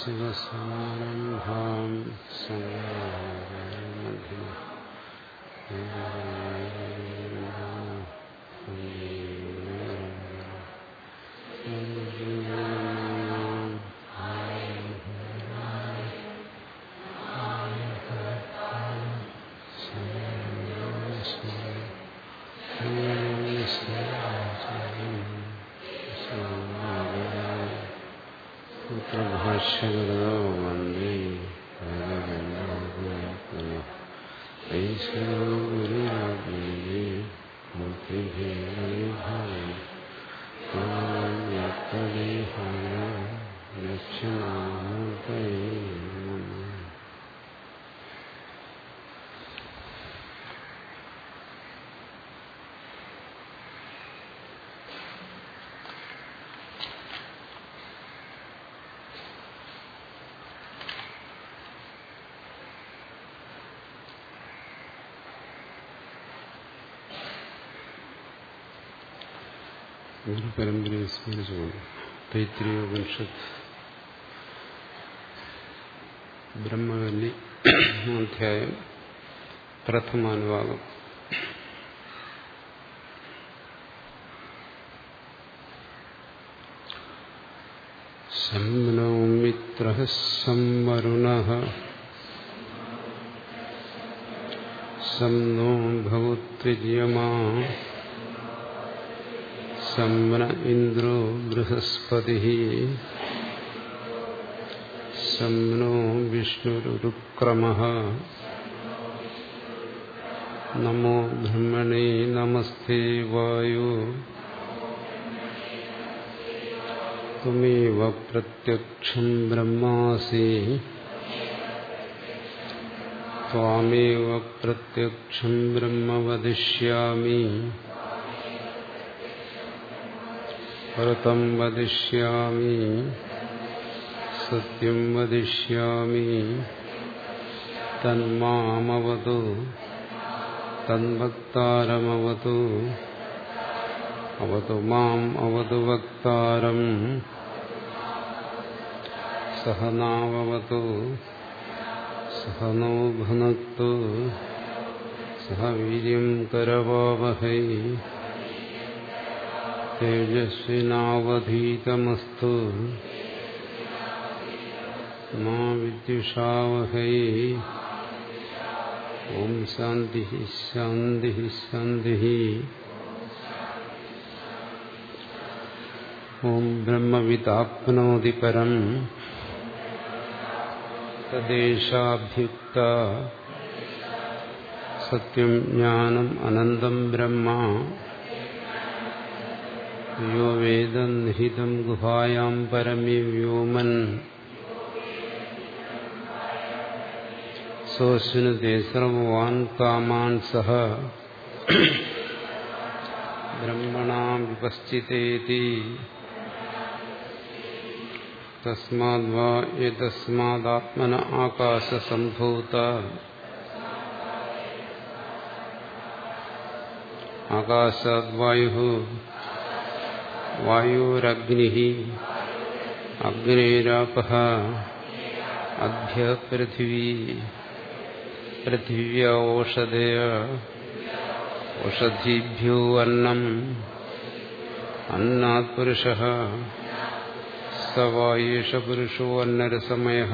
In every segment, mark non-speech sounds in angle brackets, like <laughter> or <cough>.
ശിവസമാരംഭാം Amen. ഒരു പരമ്പരയെ സ്മരിച്ചുകൊണ്ട് തൈത്രിയോപനിഷത്ത് ബ്രഹ്മവല്ലി അധ്യായം പ്രഥമാനുഭാഗം സംനോ മിത്ര സംവരുണ. സം നോ ഭവത്വിര്യമാ इन्द्रो ഇന്ദ്രോ ബൃഹസ്പതി സംനോ വിഷ്ണുരുക്രമ നമോ ബ്രഹ്മണേ നമസ്തേ വായു ത്വമേവ പ്രത്യക്ഷം ബ്രഹ്മാസി ത്വാമേവ പ്രത്യക്ഷം ബ്രഹ്മ വ്രതം വദിഷ്യാമി സത്യം വദിഷ്യാമി തന്മാമവതു തന്വക്താരമവതു അവതു മാം അവതു വക്താരം സഹനാവവതു സഹനോ ഭുനക്തു സഹ കരവാവഹൈ തേജസ്വിനാവധീതമസ്തു മാ വിദ്യുഷാവഹൈ ഓം ശാന്തി ശാന്തി ശാന്തി ഓം ബ്രഹ്മവിതാപ്നോതി പരം തദ്ദേശാഭ്യുക്ത സത്യം यो वेदं निहितं गुहायां परमि व्योमन्। सोऽस्मिन् ते सर्ववान् कामान् सह। ब्रह्मणा विपश्चितेति तस्माद्वा एतस्मादात्मन आकाशसम्भूता। आकाशाद्वायुः वायुरग्निः। अग्नेरापः। अभ्य पृथिवी। पृथिव्या ओषधय ओषधीभ्यो अन्नम्। अन्नात् पुरुषः। स वा एष पुरुषो अन्नरसमयः।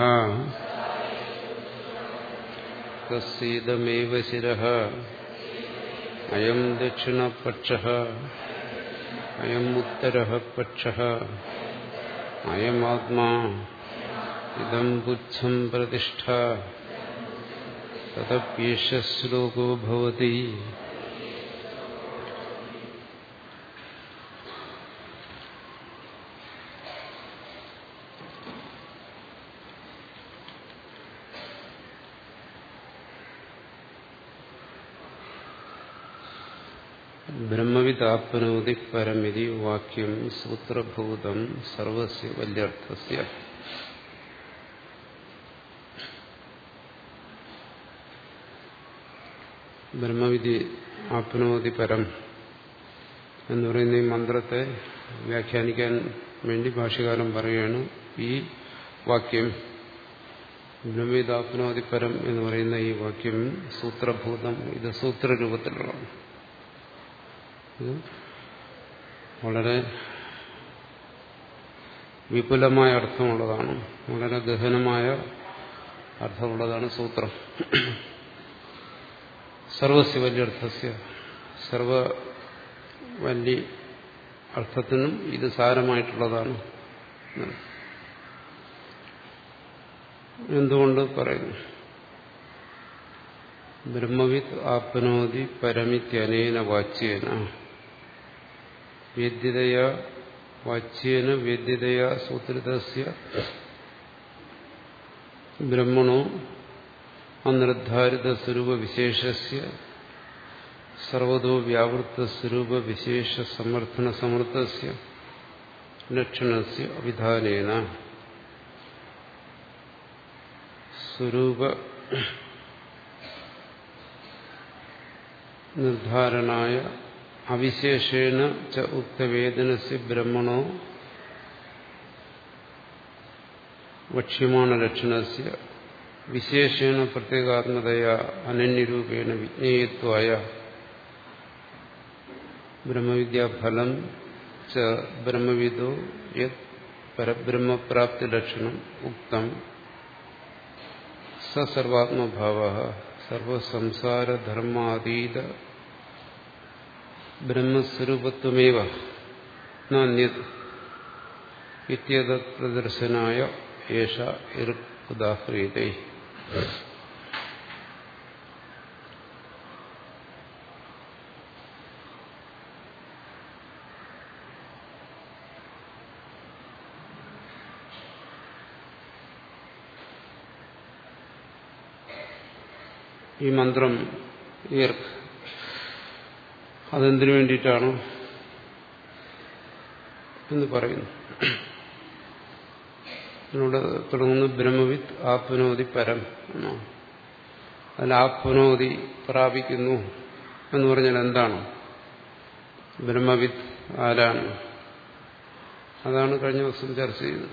तस्येदमेव शिरः। अयम् दक्षिणपक्षः। ഉത്തര പക്ഷ അയമാത്മാ ഇതം പുച്ഛം പ്രതിഷ്ഠ തതപ്യേഷ ശ്ലോകോ ഭവതി ബ്രഹ്മവിദാപ്നോതി പരമിതി വാക്യം സൂത്രഭൂതം സർവസ്യ വല്യർത്ഥസ്യ. ബ്രഹ്മവിധി ആപ്നോതി പരം എന്ന് പറയുന്ന ഈ മന്ത്രത്തെ വ്യാഖ്യാനിക്കാൻ വേണ്ടി ഭാഷകാലം പറയുകയാണ് ഈ വാക്യം. ബ്രഹ്മവിധാപ്നോതി പരം എന്ന് പറയുന്ന ഈ വാക്യം സൂത്രഭൂതം ഇത് സൂത്രരൂപത്തിലുള്ളതാണ്. ഇത് വളരെ വിപുലമായ അർത്ഥമുള്ളതാണ്. വളരെ ഗഹനമായ അർത്ഥമുള്ളതാണ് സൂത്രം. സർവസ്യ സർവവല്യ സർവ വലിയ അർത്ഥത്തിനും ഇത് സാരമായിട്ടുള്ളതാണ്. എന്തുകൊണ്ട് പറയുന്നു? ബ്രഹ്മവിത്ത് ആപ്നോതി പരമിത്യനേന വാച്യേന. വേദ്യതയ വാച്യേന വേദ്യതയ സൂത്രിതസ്യ ബ്രഹ്മണോ അനിർദ്ധാരിത സ്വരൂപ വിശേഷസ്യ സർവതോ വ്യാവൃത്ത സ്വരൂപ വിശേഷ സമർത്ഥന സമർത്ഥസ്യ ലക്ഷണസ്യ അവിധാനേന സ്വരൂപ നിർദ്ധാരണായ അവിശേഷേണ ച ഉക്തവേദനസ്യ ബ്രഹ്മണോ വക്ഷ്യമാണ ലക്ഷണസ്യ. വിശേഷേണ പ്രത്യേകാത്മതയ അനന്യരൂപേണ വിജ്ഞേയത്വായ ബ്രഹ്മവിദ്യാഫലം ച ബ്രഹ്മവിദോ യത് പരബ്രഹ്മപ്രാപ്തി ലക്ഷണം ഉക്തം സർവാത്മഭാവ. സർവസംസാരധർമാതീത ബ്രഹ്മസ്വരൂപത്വമേവ പ്രദർശനായ ഏഷ ഉദാഹ്രീതേ ഈ മന്ത്രം ഈർക്ക് അതെന്തിനു വേണ്ടിയിട്ടാണ് എന്ന് പറയുന്നു. ഇതിലൂടെ തുടങ്ങുന്നു ബ്രഹ്മവിത്ത് ആപ്നോതി പരം എന്നാണ് അതിൽ ആപ്നോതി പ്രാപിക്കുന്നു എന്ന് പറഞ്ഞാൽ എന്താണ്? ബ്രഹ്മവിത്ത് ആരാണ്? അതാണ് കഴിഞ്ഞ ദിവസം ചർച്ച ചെയ്തത്.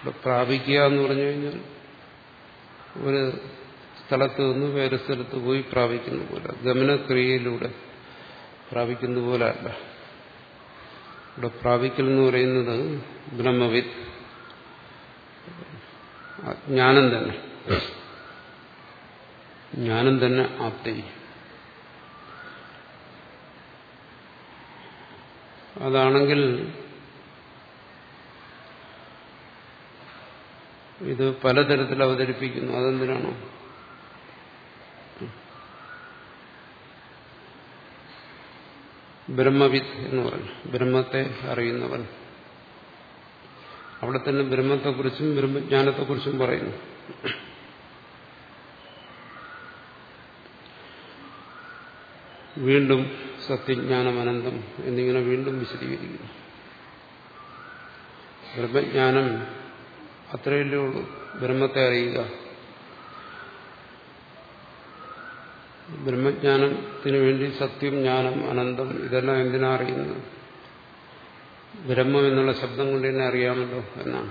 ഇവിടെ പ്രാപിക്കുക എന്ന് പറഞ്ഞു കഴിഞ്ഞാൽ ഒരു സ്ഥലത്ത് നിന്ന് വേറെ സ്ഥലത്ത് പോയി പ്രാപിക്കുന്ന പോലെ. ഗമനക്രിയയിലൂടെ പ്രാപിക്കുന്ന പോലെ അല്ല. ഇവിടെ പ്രാപിക്കൽ എന്ന് പറയുന്നത് ബ്രഹ്മവിത്ത് ജ്ഞാനം തന്നെ. ജ്ഞാനം തന്നെ ആപ്തി. അതാണെങ്കിൽ ഇത് പലതരത്തിൽ അവതരിപ്പിക്കുന്നു. അതെന്തിനാണോ? ബ്രഹ്മവിത്ത് എന്ന് പറഞ്ഞു. ബ്രഹ്മത്തെ അറിയുന്നവൻ. അവിടെ തന്നെ ബ്രഹ്മത്തെക്കുറിച്ചും ബ്രഹ്മജ്ഞാനത്തെക്കുറിച്ചും പറയുന്നു. വീണ്ടും സത്യജ്ഞാനം അനന്തം എന്നിങ്ങനെ വീണ്ടും വിശദീകരിക്കുന്നു. ബ്രഹ്മജ്ഞാനം അത്രയല്ലേ ഉള്ളൂ. ബ്രഹ്മത്തെ അറിയുക. ബ്രഹ്മജ്ഞാനത്തിന് വേണ്ടി സത്യം ജ്ഞാനം അനന്തം ഇതെല്ലാം എന്തിനാ അറിയുന്നത്? ബ്രഹ്മം എന്നുള്ള ശബ്ദം കൊണ്ട് തന്നെ അറിയാമല്ലോ എന്നാണ്.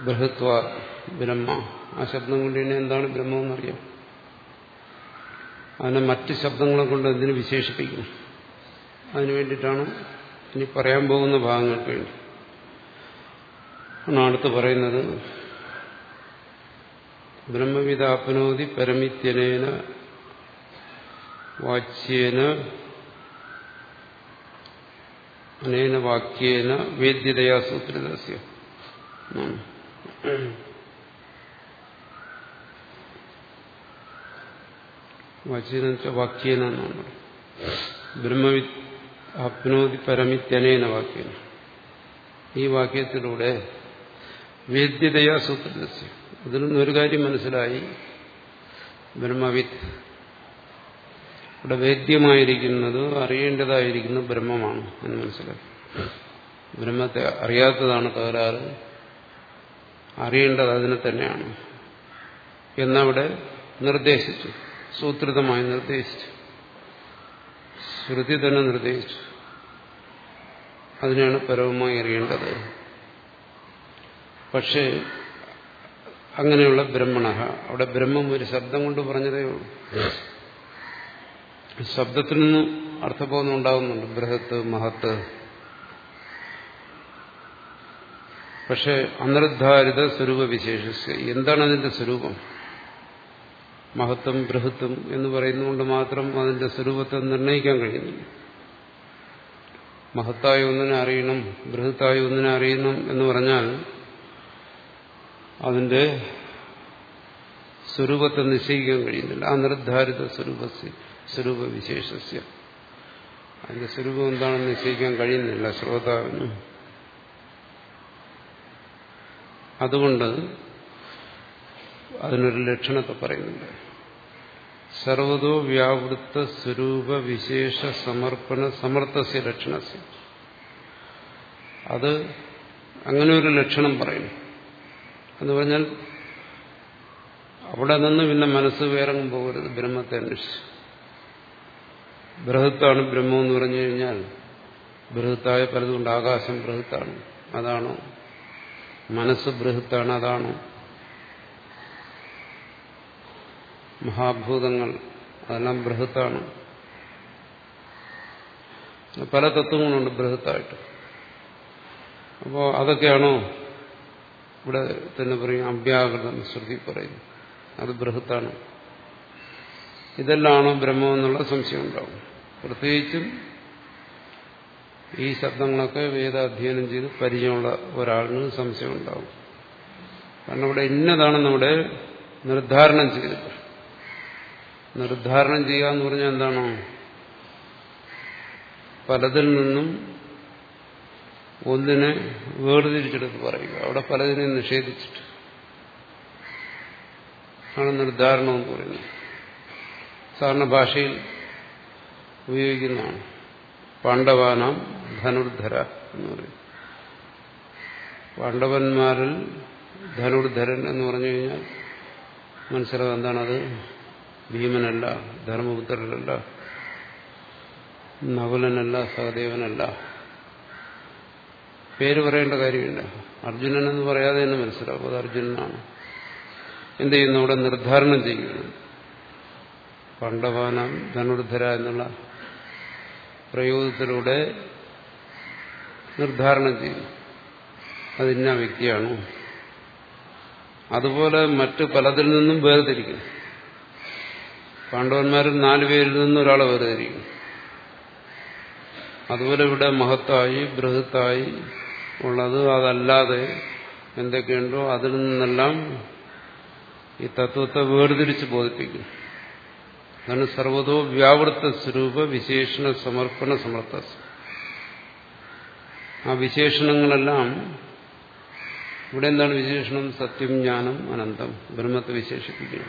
ബൃഹത്വ ബ്രഹ്മ ആ ശബ്ദം കൊണ്ട് തന്നെ എന്താണ് ബ്രഹ്മം എന്നറിയാം അതിനെ മറ്റ് ശബ്ദങ്ങളെ കൊണ്ട് എന്തിനു വിശേഷിപ്പിക്കും അതിനു വേണ്ടിയിട്ടാണ് ഇനി പറയാൻ പോകുന്ന ഭാഗങ്ങൾക്ക് വേണ്ടി. ആണ് അടുത്ത് പറയുന്നത് ബ്രഹ്മവിദാപ്നോതി പരമിത്യനേന വാച്യേന അനേന വാക്യേന വേദ്യതയാ സൂത്രദാസ്യ. വാച്യേന വാക്യേന എന്നാണ് ബ്രഹ്മവി ആപ്നോതി പരമിത്യനേന വാക്യേന. ഈ വാക്യത്തിലൂടെ വേദ്യതയാ സൂത്രസ്യ അതിൽ നിന്നൊരു കാര്യം മനസ്സിലായി. ബ്രഹ്മവിത്ത് ഇവിടെ വേദ്യമായിരിക്കുന്നത് അറിയേണ്ടതായിരിക്കുന്നത് ബ്രഹ്മമാണ് എന്ന് മനസ്സിലാക്കി ബ്രഹ്മത്തെ അറിയാത്തതാണ് തകരാറ്. അറിയേണ്ടത് അതിനെ തന്നെയാണ്. എന്നവിടെ നിർദ്ദേശിച്ചു. സൂത്രിതമായി നിർദ്ദേശിച്ചു. ശ്രുതി തന്നെ നിർദ്ദേശിച്ചു. അതിനാണ് പരമമായി അറിയേണ്ടത്. പക്ഷേ അങ്ങനെയുള്ള ബ്രഹ്മണ അവിടെ ബ്രഹ്മം ഒരു ശബ്ദം കൊണ്ട് പറഞ്ഞതേ ഉള്ളൂ. ശബ്ദത്തിൽ നിന്ന് അർത്ഥബോധം ഉണ്ടാകുന്നുണ്ട്. ബൃഹത്ത് മഹത്ത്. പക്ഷെ അനിർദ്ധാരിത സ്വരൂപ വിശേഷിച്ച് എന്താണ് അതിന്റെ സ്വരൂപം? മഹത്വം ബൃഹത്വം എന്ന് പറയുന്നതുകൊണ്ട് മാത്രം അതിന്റെ സ്വരൂപത്തെ നിർണയിക്കാൻ കഴിയുന്നില്ല. മഹത്തായ ഒന്നിനെ അറിയണം ബൃഹത്തായ ഒന്നിനെ അറിയണം എന്ന് പറഞ്ഞാൽ അതിന്റെ സ്വരൂപത്തെ നിശ്ചയിക്കാൻ കഴിയുന്നില്ല. അനിർദ്ധാരിത നിർദ്ധാരിത സ്വരൂപ സ്വരൂപവിശേഷസ്യ. അതിന്റെ സ്വരൂപം എന്താണെന്ന് നിശ്ചയിക്കാൻ കഴിയുന്നില്ല ശ്രോതാവിന്. അതുകൊണ്ട് അതിനൊരു ലക്ഷണത്തെ പറയുന്നുണ്ട്. സർവതോ വ്യാവൃത്ത സ്വരൂപ വിശേഷ സമർപ്പണ സമർത്ഥസ്യ ലക്ഷണസ്യ. അത് അങ്ങനെ ഒരു ലക്ഷണം പറയുന്നു. എന്ന് പറഞ്ഞാൽ അവിടെ നിന്ന് പിന്നെ മനസ്സ് വേറെങ്ങും പോകരുത്. ബ്രഹ്മത്തെ അന്വേഷിച്ച്. ബൃഹത്താണ് ബ്രഹ്മം എന്ന് പറഞ്ഞു കഴിഞ്ഞാൽ ബൃഹത്തായ പലതുകൊണ്ട് ആകാശം ബൃഹത്താണ് അതാണോ? മനസ്സ് ബൃഹത്താണ് അതാണോ? മഹാഭൂതങ്ങൾ അതെല്ലാം ബൃഹത്താണ്. പല തത്വങ്ങളുണ്ട് ബൃഹത്തായിട്ട്. അപ്പോൾ അതൊക്കെയാണോ ഇവിടെ തന്നെ പറയും അഭ്യാകൃതം ശ്രുതി പറയുന്നു. അത് ബൃഹത്താണ്. ഇതെല്ലാമാണോ ബ്രഹ്മം എന്നുള്ള സംശയം ഉണ്ടാവും. പ്രത്യേകിച്ചും ഈ ശബ്ദങ്ങളൊക്കെ വേദാധ്യയനം ചെയ്ത് പരിചയമുള്ള ഒരാളിന് സംശയം ഉണ്ടാവും. കാരണം ഇവിടെ ഇന്നതാണ് നമ്മുടെ നിർദ്ധാരണം ചെയ്തത് നിർദ്ധാരണം ചെയ്യുക എന്ന് പറഞ്ഞാൽ എന്താണോ? പലതിൽ നിന്നും ഒന്നിനെ വേർതിരിച്ചെടുത്ത് പറയുക. അവിടെ പലതിനെ നിഷേധിച്ചിട്ട്. ആണ് നിർദ്ധാരണം എന്ന് പറയുന്നത് സാധാരണ ഭാഷയിൽ ഉപയോഗിക്കുന്നതാണ്. പാണ്ഡവാനാം ധനുർധര എന്ന് പറയും. പാണ്ഡവന്മാരിൽ ധനുർധരൻ എന്ന് പറഞ്ഞു കഴിഞ്ഞാൽ മനസ്സിലാവും എന്താണത്? ഭീമനല്ല ധർമ്മപുത്രനല്ല നകുലനല്ല സഹദേവനല്ല. പേര് പറയേണ്ട കാര്യമില്ല. അർജുനൻ എന്ന് പറയാതെ തന്നെ മനസ്സിലാവും. അത് അർജുനനാണ്. എന്ത് ചെയ്യുന്നു? അവിടെ നിർദ്ധാരണം ചെയ്യുന്നു. പണ്ഡവാനം ധനുർധര എന്നുള്ള പ്രയോഗത്തിലൂടെ നിർദ്ധാരണം ചെയ്യുന്നു. അതിന്ന വ്യക്തിയാണ്. അതുപോലെ മറ്റു പലതിൽ നിന്നും വേർതിരിക്കുന്നു. പാണ്ഡവന്മാരിൽ നാലു പേരിൽ നിന്നും ഒരാളെ വേർതിരിക്കുന്നു. അതുപോലെ ഇവിടെ മഹത്തായി ബൃഹത്തായി ഉള്ളത് അതല്ലാതെ എന്തൊക്കെയുണ്ടോ അതിൽ നിന്നെല്ലാം ഈ തത്വത്തെ വേർതിരിച്ച് ബോധിപ്പിക്കും. അതാണ് സർവതോ വ്യാവൃത്ത സ്വരൂപ വിശേഷണ സമർപ്പണ സമർത്ഥ ആ വിശേഷണങ്ങളെല്ലാം ഇവിടെ എന്താണ് വിശേഷണം? സത്യം ജ്ഞാനം അനന്തം. ബ്രഹ്മത്തെ വിശേഷിപ്പിക്കുന്നു.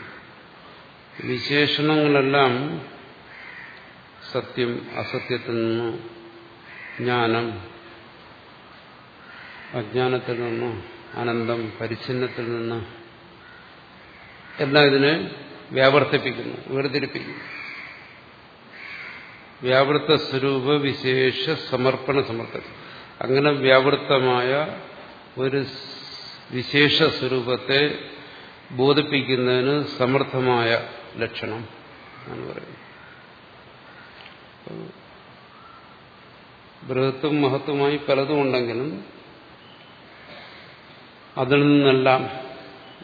വിശേഷണങ്ങളെല്ലാം സത്യം അസത്യത്തിൽ നിന്നോ ജ്ഞാനം അജ്ഞാനത്തിൽ നിന്ന് അനന്തം പരിച്ഛിന്നത്തിൽ നിന്ന് എല്ലാം ഇതിനെ വ്യാവർത്തിപ്പിക്കുന്നു വേർതിരിപ്പിക്കുന്നു. വ്യാവൃത്ത സ്വരൂപ വിശേഷ സമർപ്പണ സമർത്ഥ അങ്ങനെ വ്യാവൃത്തമായ ഒരു വിശേഷ സ്വരൂപത്തെ ബോധിപ്പിക്കുന്നതിന് സമർത്ഥമായ ലക്ഷണം എന്ന് പറയുന്നത്. ബൃഹത്തും മഹത്തുമായി പലതും ഉണ്ടെങ്കിലും അതിൽ നിന്നെല്ലാം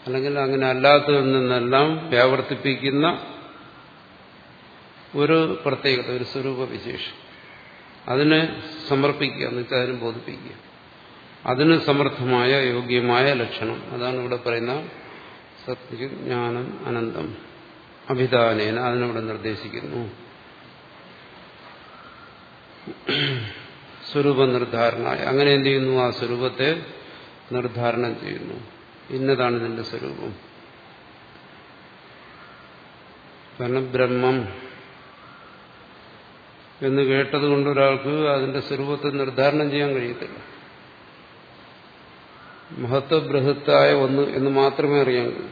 അല്ലെങ്കിൽ അങ്ങനെ അല്ലാത്തതിൽ നിന്നെല്ലാം വ്യാവർത്തിപ്പിക്കുന്ന ഒരു പ്രത്യേകത ഒരു സ്വരൂപ വിശേഷം അതിനെ സമർപ്പിക്കുക അതിനെ ബോധിപ്പിക്കുക. അതിന് സമർത്ഥമായ യോഗ്യമായ ലക്ഷണം. അതാണ് ഇവിടെ പറയുന്ന സത്യജ്ഞാനം അനന്തം അഭിധാനേന അതിനവിടെ നിർദ്ദേശിക്കുന്നു. സ്വരൂപ നിർദ്ധാരണ അങ്ങനെ എന്ത് ചെയ്യുന്നു? ആ സ്വരൂപത്തെ നിർദ്ധാരണം ചെയ്യുന്നു. ഇന്നതാണ് ഇതിന്റെ സ്വരൂപം. കാരണം ബ്രഹ്മം എന്ന് കേട്ടതുകൊണ്ട് ഒരാൾക്ക് അതിന്റെ സ്വരൂപത്തെ നിർദ്ധാരണം ചെയ്യാൻ കഴിയത്തില്ല. മഹത്വബൃഹത്തായ ഒന്ന് എന്ന് മാത്രമേ അറിയാൻ കഴിയൂ.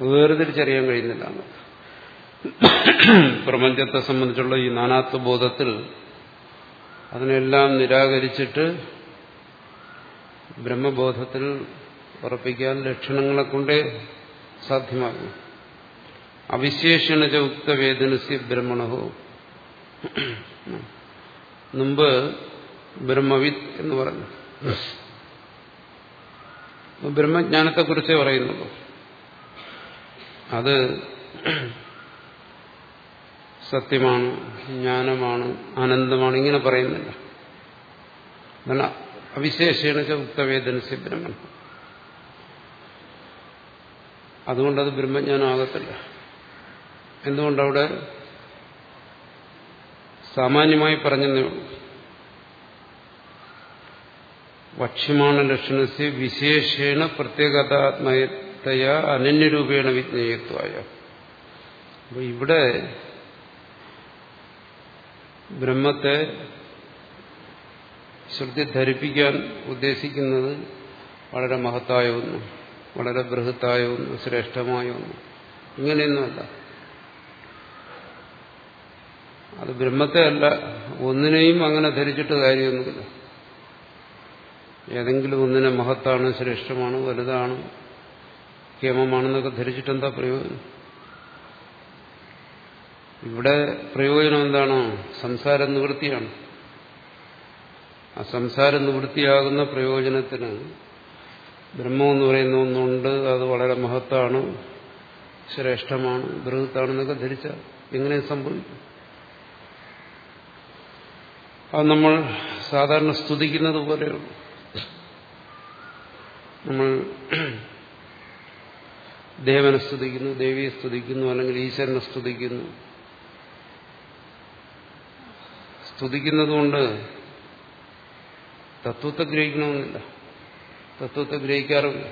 വേർതിരിച്ചറിയാൻ കഴിയുന്നില്ല പ്രപഞ്ചത്തെ സംബന്ധിച്ചുള്ള ഈ നാനാത്വ ബോധത്തിൽ അതിനെല്ലാം നിരാകരിച്ചിട്ട് ബ്രഹ്മബോധത്തിൽ ഉറപ്പിക്കാൻ ലക്ഷണങ്ങളെ കൊണ്ടേ സാധ്യമാകും. അവിശേഷണജ ഉക്തവേദനസ്യ ബ്രഹ്മണഹോ. മുമ്പ് ബ്രഹ്മവിത്ത് എന്ന് പറഞ്ഞു. ബ്രഹ്മജ്ഞാനത്തെക്കുറിച്ചേ പറയുന്നുള്ളൂ. അത് സത്യമാണ് ജ്ഞാനമാണ് ആനന്ദമാണ് ഇങ്ങനെ പറയുന്നില്ല. അവിശേഷേണ ഉക്തവേദനസ്യ ബ്രഹ്മൻ അതുകൊണ്ടത് ബ്രഹ്മജ്ഞാനാകത്തില്ല. എന്തുകൊണ്ടവിടെ? സാമാന്യമായി പറഞ്ഞതേ ഉള്ളൂ. വക്ഷ്യമാണ് ലക്ഷണസ്യ വിശേഷേണ പ്രത്യേകതാത്മയതയ അനന്യരൂപേണ വിജ്ഞേയത്വായ. അപ്പൊ ഇവിടെ ബ്രഹ്മത്തെ ശ്രുതി ധരിപ്പിക്കാൻ ഉദ്ദേശിക്കുന്നത് വളരെ മഹത്തായ ഒന്ന് വളരെ ബൃഹത്തായ ഒന്ന് ശ്രേഷ്ഠമായ ഒന്ന്. ഇങ്ങനെയൊന്നുമല്ല. അത് ബ്രഹ്മത്തെ അല്ല ഒന്നിനെയും അങ്ങനെ ധരിച്ചിട്ട് കാര്യമൊന്നുമില്ല. ഏതെങ്കിലും ഒന്നിനെ മഹത്താണ് ശ്രേഷ്ഠമാണ് വലുതാണ് കേമമാണെന്നൊക്കെ ധരിച്ചിട്ട് എന്താ പ്രയോജനം? ഇവിടെ പ്രയോജനം എന്താണോ? സംസാര നിവൃത്തിയാണ്. ആ സംസാര നിവൃത്തിയാകുന്ന പ്രയോജനത്തിന് ബ്രഹ്മം എന്ന് പറയുന്ന ഒന്നുണ്ട്. അത് വളരെ മഹത്താണ് ശ്രേഷ്ഠമാണ് ബൃഹത്താണെന്നൊക്കെ ധരിച്ച എങ്ങനെ സംഭവിക്കും. അത് നമ്മൾ സാധാരണ സ്തുതിക്കുന്നത് പോലെയുള്ളൂ. നമ്മൾ ദേവനെ സ്തുതിക്കുന്നു ദേവിയെ സ്തുതിക്കുന്നു അല്ലെങ്കിൽ ഈശ്വരനെ സ്തുതിക്കുന്നു. സ്തുതിക്കുന്നതുകൊണ്ട് തത്വത്തെ ഗ്രഹിക്കണമെന്നില്ല. തത്വത്തെ ഗ്രഹിക്കാറുമില്ല.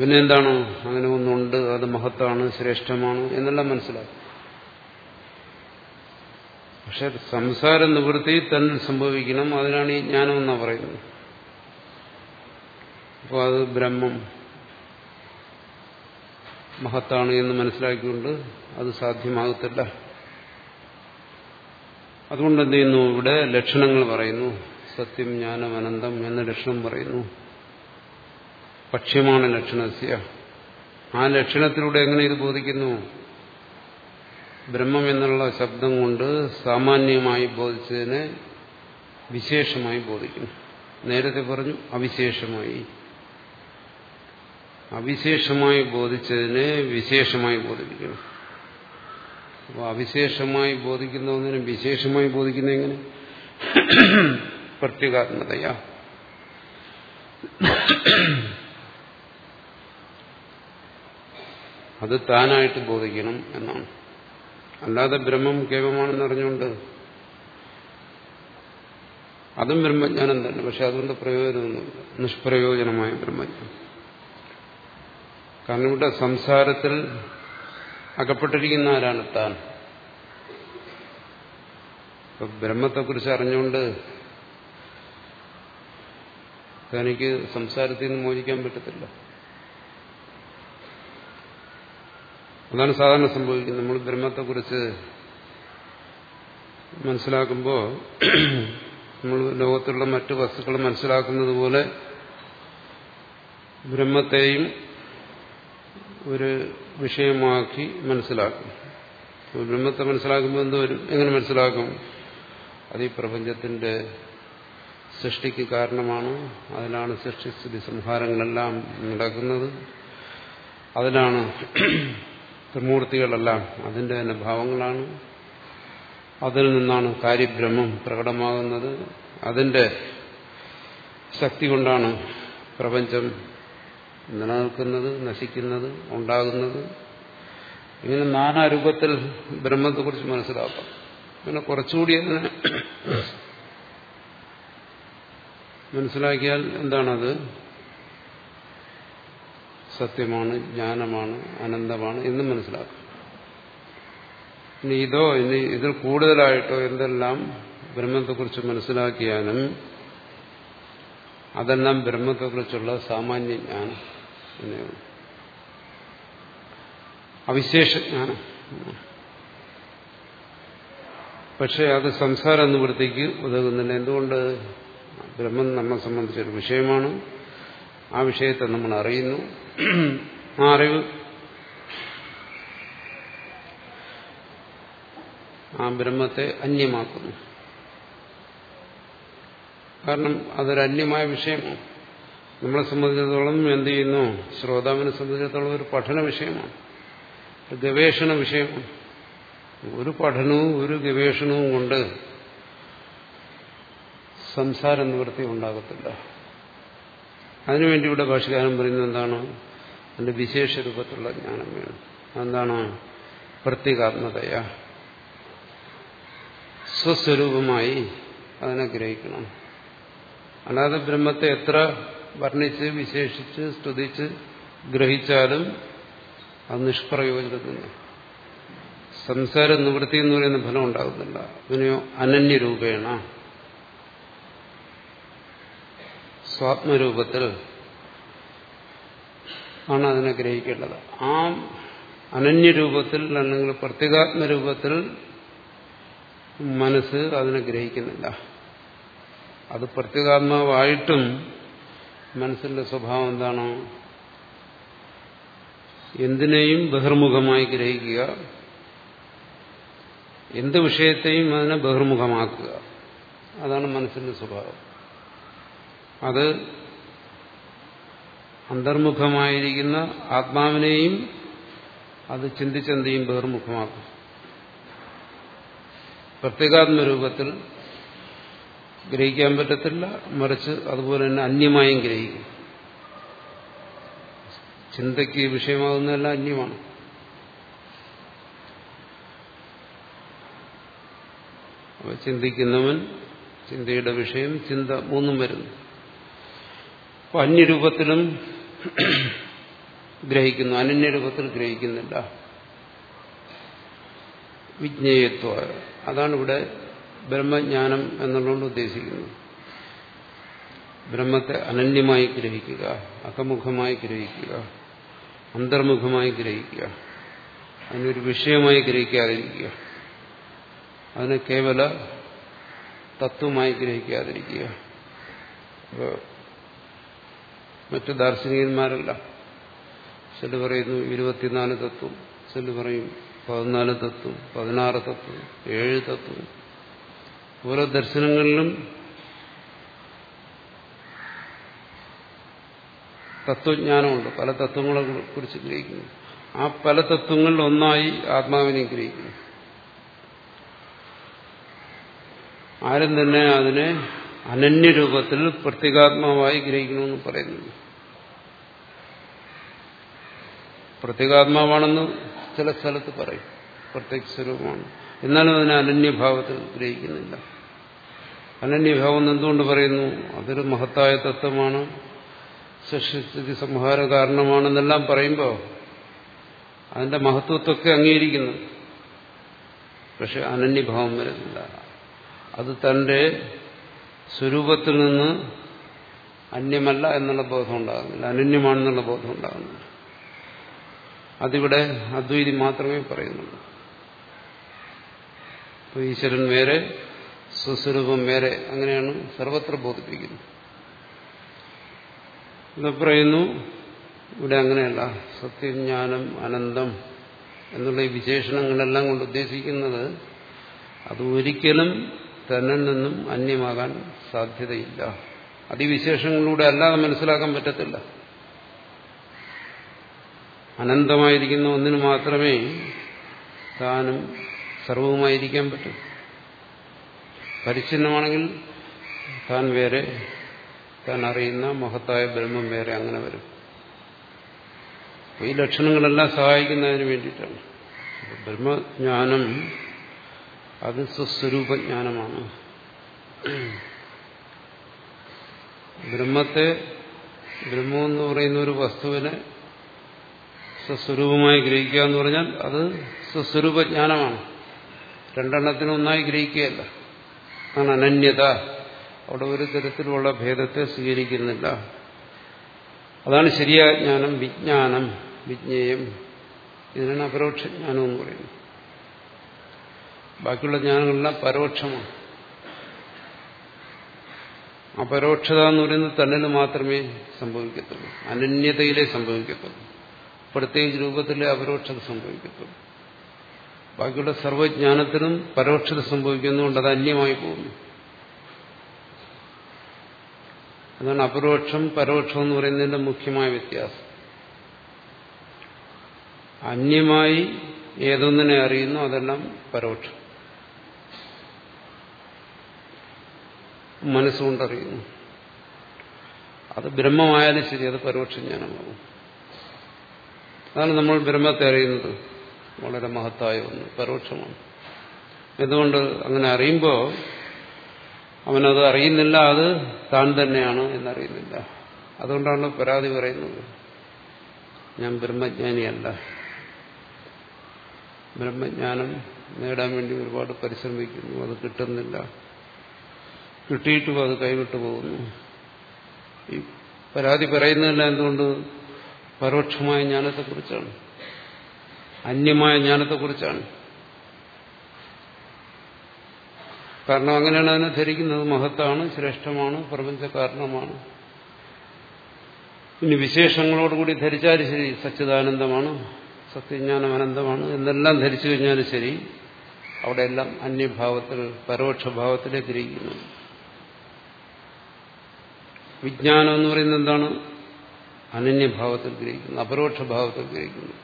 പിന്നെ എന്താണോ അങ്ങനെ ഒന്നുണ്ട് അത് മഹത്താണ് ശ്രേഷ്ഠമാണ് എന്നെല്ലാം മനസ്സിലാക്കും. പക്ഷെ സംസാര നിവൃത്തി തന്നിൽ സംഭവിക്കണം അതിനാണ് ഈ ജ്ഞാനം എന്നാ പറയുന്നത്. അപ്പോൾ അത് ബ്രഹ്മം മഹത്താണ് എന്ന് മനസ്സിലാക്കിക്കൊണ്ട് അത് സാധ്യമാകത്തില്ല. അതുകൊണ്ട് എന്ത് ചെയ്യുന്നു? ഇവിടെ ലക്ഷണങ്ങൾ പറയുന്നു. സത്യം ജ്ഞാനം അനന്തം എന്ന ലക്ഷണം പറയുന്നു. പക്ഷ്യമാണ് ലക്ഷണസ്യ. ആ ലക്ഷണത്തിലൂടെ എങ്ങനെ ഇത് ബോധിക്കുന്നു? ബ്രഹ്മം എന്നുള്ള ശബ്ദം കൊണ്ട് സാമാന്യമായി ബോധിച്ചതിനെ വിശേഷമായി ബോധിക്കുന്നു. നേരത്തെ പറഞ്ഞു അവിശേഷമായി. അവിശേഷമായി ബോധിച്ചതിനെ വിശേഷമായി ബോധിപ്പിക്കണം അപ്പോൾ അവിശേഷമായി ബോധിക്കുന്ന ഒന്നിനും വിശേഷമായി ബോധിക്കുന്ന എങ്ങനെ? പ്രത്യേകാത്മതയാ. അത് താനായിട്ട് ബോധിക്കണം എന്നാണ്. അല്ലാതെ ബ്രഹ്മം കേവമാണെന്ന് അറിഞ്ഞുകൊണ്ട് അതും ബ്രഹ്മജ്ഞാനം തന്നെ പക്ഷെ അതുകൊണ്ട് പ്രയോജനമൊന്നുമില്ല. നിഷ്പ്രയോജനമായ ബ്രഹ്മജ്ഞാനം. കാരണം ഇവിടെ സംസാരത്തിൽ അകപ്പെട്ടിരിക്കുന്ന ആരാണ് താൻ? ബ്രഹ്മത്തെക്കുറിച്ച് അറിഞ്ഞുകൊണ്ട് തനിക്ക് സംസാരത്തിൽ നിന്ന് മോചിക്കാൻ പറ്റത്തില്ല. അതാണ് സാധാരണ സംഭവിക്കുന്നത്. നമ്മൾ ബ്രഹ്മത്തെക്കുറിച്ച് മനസ്സിലാക്കുമ്പോൾ നമ്മൾ ലോകത്തുള്ള മറ്റു വസ്തുക്കൾ മനസ്സിലാക്കുന്നത് പോലെ ബ്രഹ്മത്തെയും ഒരു വിഷയമാക്കി മനസ്സിലാക്കും. ബ്രഹ്മത്തെ മനസ്സിലാക്കുമ്പോൾ എന്ത് വരും? എങ്ങനെ മനസ്സിലാക്കും? അത് ഈ പ്രപഞ്ചത്തിന്റെ സൃഷ്ടിക്ക് കാരണമാണ്. അതിലാണ് സൃഷ്ടിസ്ഥിതി സംഹാരങ്ങളെല്ലാം നടക്കുന്നത് അതിലാണ് ത്രിമൂർത്തികളെല്ലാം അതിന്റെ തന്നെ ഭാവങ്ങളാണ്. അതിൽ നിന്നാണ് കാര്യബ്രഹ്മം പ്രകടമാകുന്നത്. അതിന്റെ ശക്തി കൊണ്ടാണ് പ്രപഞ്ചം നിലനിൽക്കുന്നത് നശിക്കുന്നത് ഉണ്ടാകുന്നത്. ഇങ്ങനെ നാനാരൂപത്തിൽ ബ്രഹ്മത്തെക്കുറിച്ച് മനസ്സിലാക്കാം. പിന്നെ കുറച്ചുകൂടി അതിനെ മനസ്സിലാക്കിയാൽ എന്താണത്? സത്യമാണ് ജ്ഞാനമാണ് അനന്തമാണ് എന്ന് മനസ്സിലാക്കും. ഇനി ഇതോ ഇനി ഇതിൽ കൂടുതലായിട്ടോ എന്തെല്ലാം ബ്രഹ്മത്തെക്കുറിച്ച് മനസ്സിലാക്കിയാലും അതെല്ലാം ബ്രഹ്മത്തെക്കുറിച്ചുള്ള സാമാന്യ ജ്ഞാനം. അവിശേഷ ജ്ഞാനം പക്ഷെ അത് സംസാരം നിവൃത്തിക്ക് ഉതകുന്നില്ല എന്തുകൊണ്ട്? ബ്രഹ്മം നമ്മെ സംബന്ധിച്ചൊരു വിഷയമാണ്. ആ വിഷയത്തെ നമ്മൾ അറിയുന്നു. ആ അറിവ് ആ ബ്രഹ്മത്തെ അന്യമാക്കുന്നു. കാരണം അതൊരു അന്യമായ വിഷയമാണ്. നമ്മളെ സംബന്ധിച്ചിടത്തോളം എന്ത് ചെയ്യുന്നു? ശ്രോതാവിനെ സംബന്ധിച്ചിടത്തോളം ഒരു പഠന വിഷയമാണ്. ഗവേഷണ വിഷയമാണ്. ഒരു പഠനവും ഒരു ഗവേഷണവും കൊണ്ട് സംസാര നിവൃത്തി ഉണ്ടാകത്തില്ല. അതിനുവേണ്ടി ഇവിടെ ഭാഷകാരൻ പറയുന്നത് എന്താണ്? അതിന്റെ വിശേഷ രൂപത്തിലുള്ള ജ്ഞാനം വേണം. എന്താണ് പ്രത്യേകാത്മതയ. സ്വസ്വരൂപമായി അതിനെ ഗ്രഹിക്കണം. അല്ലാതെ ബ്രഹ്മത്തെ എത്ര വർണിച്ച് വിശേഷിച്ച് സ്തുതിച്ച് ഗ്രഹിച്ചാലും അത് നിഷ്പ്രയോജനത്തിന് സംസാര നിവൃത്തി എന്ന് പറയുന്ന ഫലം ഉണ്ടാകുന്നില്ല അതിനെയോ അനന്യരൂപേണ. സ്വാത്മരൂപത്തിൽ ആണ് അതിനെ ഗ്രഹിക്കേണ്ടത്. ആ അനന്യരൂപത്തിൽ അല്ലെങ്കിൽ പ്രത്യേകാത്മരൂപത്തിൽ മനസ്സ് അതിനെ ഗ്രഹിക്കുന്നില്ല. അത് പ്രത്യേകാത്മാവായിട്ടും മനസ്സിന്റെ സ്വഭാവം എന്താണ്? എന്തിനേയും ബഹിർമുഖമായി ഗ്രഹിക്കുക. എന്ത് വിഷയത്തെയും അതിനെ ബഹിർമുഖമാക്കുക. അതാണ് മനസ്സിന്റെ സ്വഭാവം. അത് അന്തർമുഖമായിരിക്കുന്ന ആത്മാവിനെയും അത് ചിന്തിച്ചെന്തെയും ബഹിർമുഖമാക്കും. പ്രത്യേകാത്മരൂപത്തിൽ ഗ്രഹിക്കാൻ പറ്റത്തില്ല മറിച്ച് അതുപോലെ തന്നെ അന്യമായും ഗ്രഹിക്കും. ചിന്തയ്ക്ക് വിഷയമാകുന്നതെല്ലാം അന്യമാണ്. ചിന്തിക്കുന്നവൻ ചിന്തയുടെ വിഷയം ചിന്ത മൂന്നും വരുന്നു. അപ്പൊ അന്യരൂപത്തിലും ഗ്രഹിക്കുന്നു. അനന്യരൂപത്തിൽ ഗ്രഹിക്കുന്നില്ല. വിജ്ഞേയത്വ. അതാണ് ഇവിടെ ബ്രഹ്മജ്ഞാനം എന്നുള്ളതുകൊണ്ട് ഉദ്ദേശിക്കുന്നു. ബ്രഹ്മത്തെ അനന്യമായി ഗ്രഹിക്കുക അകമുഖമായി ഗ്രഹിക്കുക അന്തർമുഖമായി ഗ്രഹിക്കുക അതിനൊരു വിഷയമായി ഗ്രഹിക്കാതിരിക്കുക അതിനെ കേവല തത്വമായി ഗ്രഹിക്കാതിരിക്കുക. മറ്റു ദാർശനികന്മാരല്ല. ചില പറയുന്നു ഇരുപത്തിനാല് തത്വം ചില പറയും പതിനാല് തത്വം പതിനാറ് തത്വം ഏഴ് തത്വം ഓരോ ദർശനങ്ങളിലും തത്വജ്ഞാനമുണ്ട്. പല തത്വങ്ങളെ കുറിച്ച് ഗ്രഹിക്കുന്നു. ആ പല തത്വങ്ങളിൽ ഒന്നായി ആത്മാവിനെ ഗ്രഹിക്കുന്നു. ആരും തന്നെ അതിനെ അനന്യരൂപത്തിൽ പ്രത്യേകാത്മാവായി ഗ്രഹിക്കണമെന്ന് പറയുന്നു പ്രത്യേകാത്മാവാണെന്ന് ചില സ്ഥലത്ത് പറയും. പ്രത്യേക സ്വരൂപമാണ്. എന്നാലും അതിനെ അനന്യഭാവത്തിൽ ഗ്രഹിക്കുന്നില്ല. അനന്യഭാവം എന്തുകൊണ്ട് പറയുന്നു? അതൊരു മഹത്തായ തത്വമാണ്. സൃഷ്ടിസ്ഥിതി സംഹാര കാരണമാണെന്നെല്ലാം പറയുമ്പോൾ അതിന്റെ മഹത്വത്തൊക്കെ അംഗീകരിക്കുന്നു. പക്ഷെ അനന്യഭാവം വരുന്നില്ല. അത് തന്റെ സ്വരൂപത്തിൽ നിന്ന് അന്യമല്ല എന്നുള്ള ബോധം ഉണ്ടാകുന്നില്ല. അനന്യമാണെന്നുള്ള ബോധം ഉണ്ടാകുന്നില്ല. അതിവിടെ അദ്വൈതി മാത്രമേ പറയുന്നുള്ളൂ. ഈശ്വരൻ വേറെ സ്വസ്വരൂപം വേറെ അങ്ങനെയാണ് സർവത്ര ബോധിപ്പിക്കുന്നത് ഇത് പറയുന്നു ഇവിടെ അങ്ങനെയല്ല സത്യജ്ഞാനം അനന്തം എന്നുള്ള ഈ വിശേഷണങ്ങളെല്ലാം കൊണ്ട് ഉദ്ദേശിക്കുന്നത് അത് ഒരിക്കലും തന്നിൽ നിന്നും അന്യമാകാൻ സാധ്യതയില്ല. അത് ഈ വിശേഷങ്ങളിലൂടെ അല്ലാതെ മനസ്സിലാക്കാൻ പറ്റത്തില്ല. അനന്തമായിരിക്കുന്ന ഒന്നിന് മാത്രമേ താനും സർവവുമായിരിക്കാൻ പറ്റും. പരിച്ഛിന്നമാണെങ്കിൽ താൻ വേറെ താൻ അറിയുന്ന മഹത്തായ ബ്രഹ്മം വേറെ അങ്ങനെ വരും. ഈ ലക്ഷണങ്ങളെല്ലാം സഹായിക്കുന്നതിന് വേണ്ടിയിട്ടാണ്. ബ്രഹ്മജ്ഞാനം അത് സ്വസ്വരൂപജ്ഞാനമാണ്. ബ്രഹ്മത്തെ ബ്രഹ്മമെന്ന് പറയുന്ന ഒരു വസ്തുവിനെ സ്വസ്വരൂപമായി ഗ്രഹിക്കുക എന്ന് പറഞ്ഞാൽ അത് സ്വസ്വരൂപജ്ഞാനമാണ്. രണ്ടെണ്ണത്തിനൊന്നായി ഗ്രഹിക്കുകയല്ല. അതാണ് അനന്യത. അവിടെ ഒരു തരത്തിലുള്ള ഭേദത്തെ സ്വീകരിക്കുന്നില്ല. അതാണ് ശരിയായ ജ്ഞാനം വിജ്ഞാനം വിജ്ഞേയം. ഇതിനാണ് അപരോക്ഷ ജ്ഞാനം എന്ന് പറയുന്നത് ബാക്കിയുള്ള ജ്ഞാനങ്ങളെല്ലാം പരോക്ഷമാണ്. അപരോക്ഷത എന്ന് പറയുന്നത് തന്നിൽ മാത്രമേ സംഭവിക്കത്തുള്ളൂ. അനന്യതയിലേ സംഭവിക്കത്തുള്ളൂ. പ്രത്യേക രൂപത്തിലെ അപരോക്ഷത സംഭവിക്കത്തുള്ളൂ. ബാക്കിയുള്ള സർവജ്ഞാനത്തിനും പരോക്ഷത സംഭവിക്കുന്നതുകൊണ്ട് അത് അന്യമായി പോകുന്നു. അതാണ് അപരോക്ഷം പരോക്ഷം എന്ന് പറയുന്നതിന്റെ മുഖ്യമായ വ്യത്യാസം. അന്യമായി ഏതൊന്നിനെ അറിയുന്നു അതെല്ലാം പരോക്ഷം. മനസ്സുകൊണ്ടറിയുന്നു. അത് ബ്രഹ്മമായാലും ശരി അത് പരോക്ഷ ജ്ഞാനമാകും. അതാണ് നമ്മൾ ബ്രഹ്മത്തെ അറിയുന്നത്. വളരെ മഹത്തായ ഒന്ന് പരോക്ഷമാണ്. എന്തുകൊണ്ട് അങ്ങനെ അറിയുമ്പോൾ അവനത് അറിയുന്നില്ല അത് താൻ തന്നെയാണ് എന്നറിയുന്നില്ല. അതുകൊണ്ടാണ് പരാതി പറയുന്നത്. ഞാൻ ബ്രഹ്മജ്ഞാനിയല്ല. ബ്രഹ്മജ്ഞാനം നേടാൻ വേണ്ടി ഒരുപാട് പരിശ്രമിക്കുന്നു അത് കിട്ടുന്നില്ല. കിട്ടിയിട്ടും അത് കൈവിട്ടു പോകുന്നു. ഈ പരാതി പറയുന്നതല്ല എന്തുകൊണ്ട് പരോക്ഷമായ ജ്ഞാനത്തെക്കുറിച്ചാണ്? അന്യമായ ജ്ഞാനത്തെക്കുറിച്ചാണ്. കാരണം അങ്ങനെയാണ് അതിനെ ധരിക്കുന്നത്. മഹത്താണ് ശ്രേഷ്ഠമാണ് പ്രപഞ്ച കാരണമാണ് ഇനി വിശേഷങ്ങളോടുകൂടി ധരിച്ചാൽ ശരി. സച്ചിദാനന്ദമാണ് സത്യജ്ഞാനം അനന്തമാണ് എന്നെല്ലാം ധരിച്ചു കഴിഞ്ഞാലും ശരി അവിടെയെല്ലാം അന്യഭാവത്തിൽ പരോക്ഷഭാവത്തിലേക്ക് ഇരിക്കുന്നു വിജ്ഞാനം എന്ന് പറയുന്നത് എന്താണ്? അനന്യഭാവത്തിൽ ഗ്രഹിക്കുന്നു അപരോക്ഷഭാവത്തിൽ ഗ്രഹിക്കുന്നു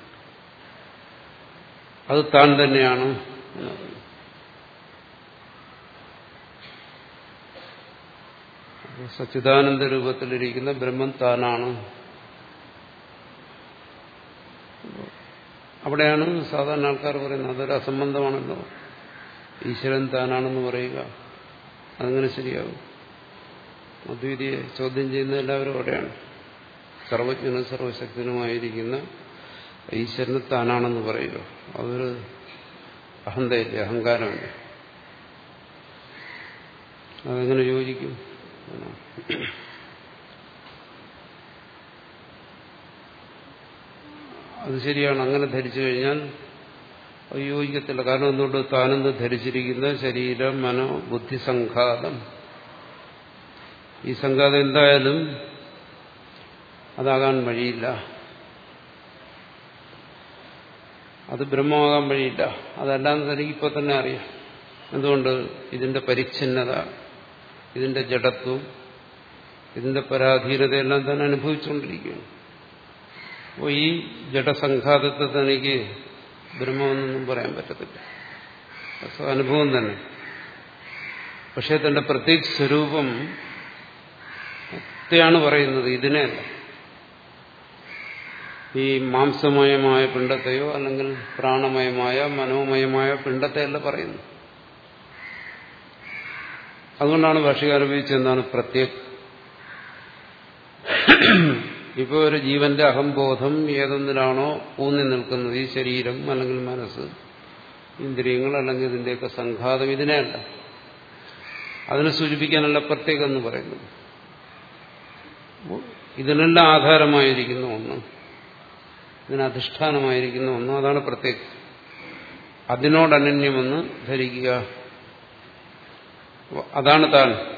അത് താൻ തന്നെയാണ്. സച്ചിദാനന്ദ രൂപത്തിലിരിക്കുന്ന ബ്രഹ്മം താനാണ്. അവിടെയാണ് സാധാരണ ആൾക്കാർ പറയുന്നത് അതൊരു അസംബന്ധമാണല്ലോ. ഈശ്വരൻ താനാണെന്ന് പറയുക. അതങ്ങനെ ശരിയാകും. അദ്വൈതിയെ ചോദ്യം ചെയ്യുന്ന എല്ലാവരും അവിടെയാണ്. സർവജ്ഞനും സർവശക്തനുമായിരിക്കുന്ന ഈശ്വരന് താനാണെന്ന് പറയുക. അതൊരു അഹന്തയില്ലേ അഹങ്കാരമല്ലേ? അതെങ്ങനെ യോജിക്കും? അത് ശരിയാണ്. അങ്ങനെ ധരിച്ചു കഴിഞ്ഞാൽ അത് യോജിക്കത്തില്ല. കാരണം എന്തുകൊണ്ട്? താനെന്ന് ധരിച്ചിരിക്കുന്ന ശരീരം മനോ ബുദ്ധി സംഘാതം. ഈ സംഘാതം എന്തായാലും അതാകാൻ വഴിയില്ല. അത് ബ്രഹ്മമാകാൻ വഴിയില്ല. അതല്ലാന്ന് തനിക്ക് ഇപ്പൊ തന്നെ അറിയാം. എന്തുകൊണ്ട്? ഇതിന്റെ പരിച്ഛിന്നത ഇതിന്റെ ജഡത്വം ഇതിന്റെ പരാധീനതയെല്ലാം തന്നെ അനുഭവിച്ചുകൊണ്ടിരിക്കുകയാണ്. അപ്പോൾ ഈ ജഡസംഘാതത്തെ തനിക്ക് ബ്രഹ്മമെന്നൊന്നും പറയാൻ പറ്റത്തില്ല. അനുഭവം തന്നെ. പക്ഷേ തന്റെ പ്രത്യേക സ്വരൂപം ാണ് പറയുന്നത് ഇതിനെയല്ല ഈ മാംസമയമായ പിണ്ടത്തെയോ അല്ലെങ്കിൽ പ്രാണമയമായ മനോമയമായ പിണ്ടത്തെയല്ല പറയുന്നു അതുകൊണ്ടാണ് ഭാഷകാരം ഉപയോഗിച്ചത് എന്താണ് പ്രത്യേക ഇപ്പോൾ ഒരു ജീവന്റെ അഹംബോധം ഏതൊന്നിലാണോ ഊന്നി നിൽക്കുന്നത്? ഈ ശരീരം അല്ലെങ്കിൽ മനസ്സ് ഇന്ദ്രിയങ്ങൾ അല്ലെങ്കിൽ ഇതിന്റെയൊക്കെ സംഘാതം ഇതിനെയല്ല അതിനെ സൂചിപ്പിക്കാനല്ല പ്രത്യേകം എന്ന് പറയുന്നത്. ഇതിനെല്ലാം ആധാരമായിരിക്കുന്ന ഒന്ന്. ഇതിനധിഷ്ഠാനമായിരിക്കുന്ന ഒന്നും അതാണ് പ്രത്യേകം അതിനോട് അനന്യമെന്ന് ധരിക്കുക. അതാണ് താൻ.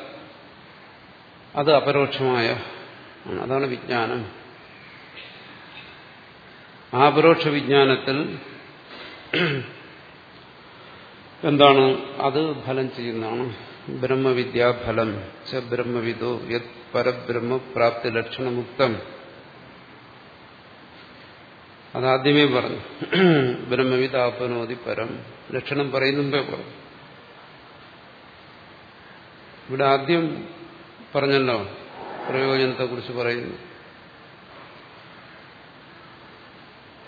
അത് അപരോക്ഷമായ അതാണ് വിജ്ഞാനം. ആ അപരോക്ഷ വിജ്ഞാനത്തിൽ എന്താണ്? അത് ഫലം ചെയ്യുന്നതാണ്. ബ്രഹ്മവിദ്യാഫലം ച ബ്രഹ്മവിദോ യത് പരബ്രഹ്മ പ്രാപ്തി ലക്ഷണമുക്തം അതാദ്യമേ പറഞ്ഞു. ബ്രഹ്മവിതാപനോതി പരം. ലക്ഷണം പറയുന്നുമ്പേ പറഞ്ഞു. ഇവിടെ ആദ്യം പറഞ്ഞല്ലോ പ്രയോജനത്തെക്കുറിച്ച് പറയുന്നു.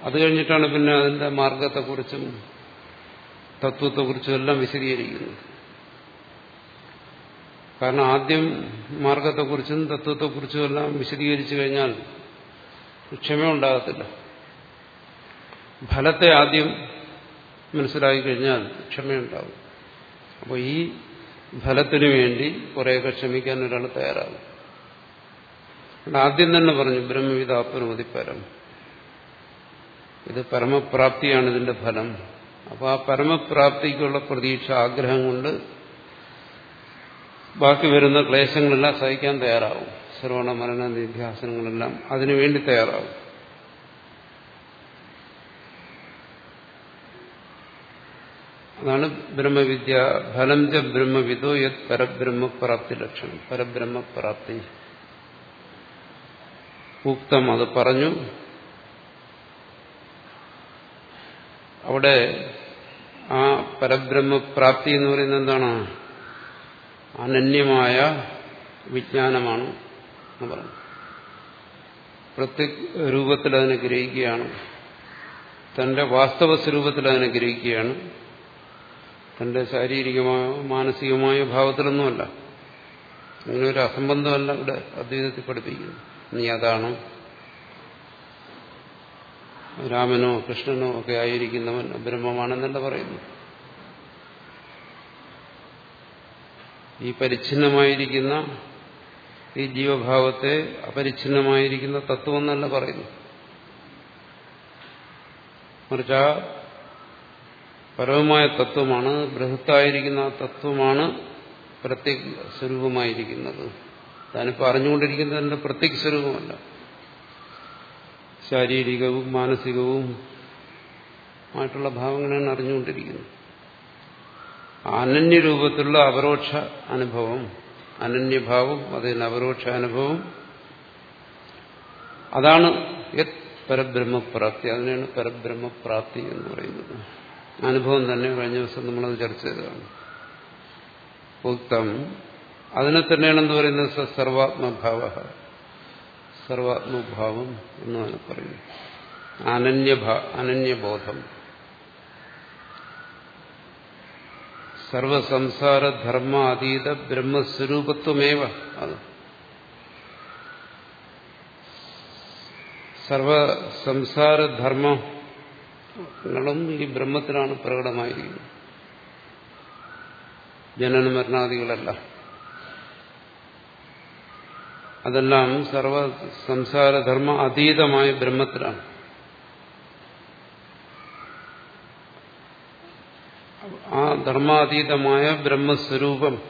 അത് കഴിഞ്ഞിട്ടാണ് പിന്നെ അതിന്റെ മാർഗത്തെക്കുറിച്ചും തത്വത്തെക്കുറിച്ചും എല്ലാം വിശദീകരിക്കുന്നത്. കാരണം ആദ്യം മാർഗത്തെക്കുറിച്ചും തത്വത്തെക്കുറിച്ചും എല്ലാം വിശദീകരിച്ചു കഴിഞ്ഞാൽ ക്ഷമ ഉണ്ടാകത്തില്ല ഫലത്തെ ആദ്യം മനസ്സിലാക്കി കഴിഞ്ഞാൽ ക്ഷമയുണ്ടാവും. അപ്പോൾ ഈ ഫലത്തിനു വേണ്ടി കുറേയൊക്കെ ക്ഷമിക്കാൻ ഒരാൾ തയ്യാറാകും. ആദ്യം തന്നെ പറഞ്ഞു ബ്രഹ്മവിധാപരമതി പരം ഇത് പരമപ്രാപ്തിയാണ് ഇതിന്റെ ഫലം. അപ്പോൾ ആ പരമപ്രാപ്തിക്കുള്ള പ്രതീക്ഷ ആഗ്രഹം കൊണ്ട് ബാക്കി വരുന്ന ക്ലേശങ്ങളെല്ലാം സഹിക്കാൻ തയ്യാറാവും. ശ്രവണ മരണ നിധ്യാസനങ്ങളെല്ലാം അതിനുവേണ്ടി തയ്യാറാവും. അതാണ് ബ്രഹ്മവിദ്യ. ഫലം ച ബ്രഹ്മവിദോ യത് പരബ്രഹ്മപ്രാപ്തി ലക്ഷണം. പരബ്രഹ്മപ്രാപ്തി. ഉക്തം അത് പറഞ്ഞു. അവിടെ ആ പരബ്രഹ്മപ്രാപ്തി എന്ന് പറയുന്നത് എന്താണ്? അനന്യമായ വിജ്ഞാനമാണ് എന്ന് പറഞ്ഞു. പ്രത്യേക രൂപത്തിൽ അതിനെ ഗ്രഹിക്കുകയാണ്. തന്റെ വാസ്തവ സ്വരൂപത്തിൽ അതിനെ ഗ്രഹിക്കുകയാണ്. തന്റെ ശാരീരികമായോ മാനസികമായോ ഭാവത്തിലൊന്നുമല്ല. അങ്ങനെ ഒരു അസംബന്ധമല്ല ഇവിടെ അദ്വൈതത്തിൽ പഠിപ്പിക്കുന്നു നീ അതാണ്? രാമനോ കൃഷ്ണനോ ഒക്കെ ആയിരിക്കുന്നവൻ ബ്രഹ്മമാണെന്നല്ല പറയുന്നു. ഈ പരിച്ഛിന്നമായിരിക്കുന്ന ഈ ജീവഭാവത്തെ അപരിച്ഛിന്നമായിരിക്കുന്ന തത്വം എന്നല്ല പറയുന്നു. മറിച്ച് ആ പരമമായ തത്വമാണ് ബൃഹത്തായിരിക്കുന്ന തത്വമാണ് പ്രത്യേക സ്വരൂപമായിരിക്കുന്നത്. താനിപ്പോൾ അറിഞ്ഞുകൊണ്ടിരിക്കുന്നത് എന്റെ പ്രത്യേക സ്വരൂപമല്ല. ശാരീരികവും മാനസികവും ആയിട്ടുള്ള ഭാവങ്ങളാണ് അറിഞ്ഞുകൊണ്ടിരിക്കുന്നത്. അനന്യരൂപത്തിലുള്ള അപരോക്ഷ അനുഭവം അനന്യഭാവം അതിന് അപരോക്ഷ അനുഭവം. അതാണ് പരബ്രഹ്മപ്രാപ്തി. അതിനാണ് പരബ്രഹ്മപ്രാപ്തി എന്ന് പറയുന്നത്. അനുഭവം തന്നെ കഴിഞ്ഞ ദിവസം നമ്മളത് ചർച്ച ചെയ്തതാണ്. ഉക്തം. അതിനെ തന്നെയാണ് എന്ത് പറയുന്നത്? സർവാത്മഭാവ. സർവാത്മഭാവം എന്നാണ് പറയുന്നത്. അനന്യഭാ അനന്യബോധം. സർവസംസാരധർമ്മ അതീത ബ്രഹ്മസ്വരൂപത്വമേവ അത്. സർവസംസാരധർമ്മങ്ങളും ഈ ബ്രഹ്മത്തിലാണ് പ്രകടമായിരിക്കുന്നത്. ജനന മരണാദികളല്ല. അതെല്ലാം സർവ സംസാരധർമ്മ അതീതമായ ബ്രഹ്മത്തിലാണ്. ആ ധർമാതീതമായ ബ്രഹ്മസ്വരൂപം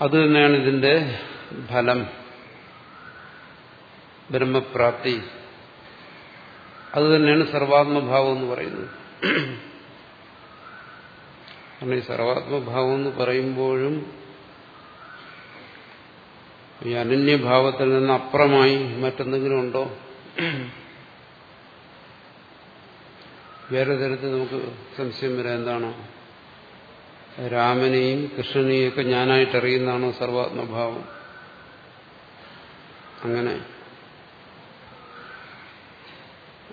അത് തന്നെയാണ് ഇതിന്റെ ഫലം. ബ്രഹ്മപ്രാപ്തി. അത് തന്നെയാണ് സർവാത്മഭാവം എന്ന് പറയുന്നത്. കാരണം ഈ സർവാത്മഭാവം എന്ന് പറയുമ്പോഴും ഈ അനന്യഭാവത്തിൽ നിന്ന് അപ്പുറമായി മറ്റെന്തെങ്കിലും ഉണ്ടോ? വേറെ തരത്തിൽ നമുക്ക് സംശയം വരാം എന്താണോ? രാമനെയും കൃഷ്ണനെയും ഒക്കെ ഞാനായിട്ടറിയുന്നതാണോ സർവാത്മഭാവം? അങ്ങനെ.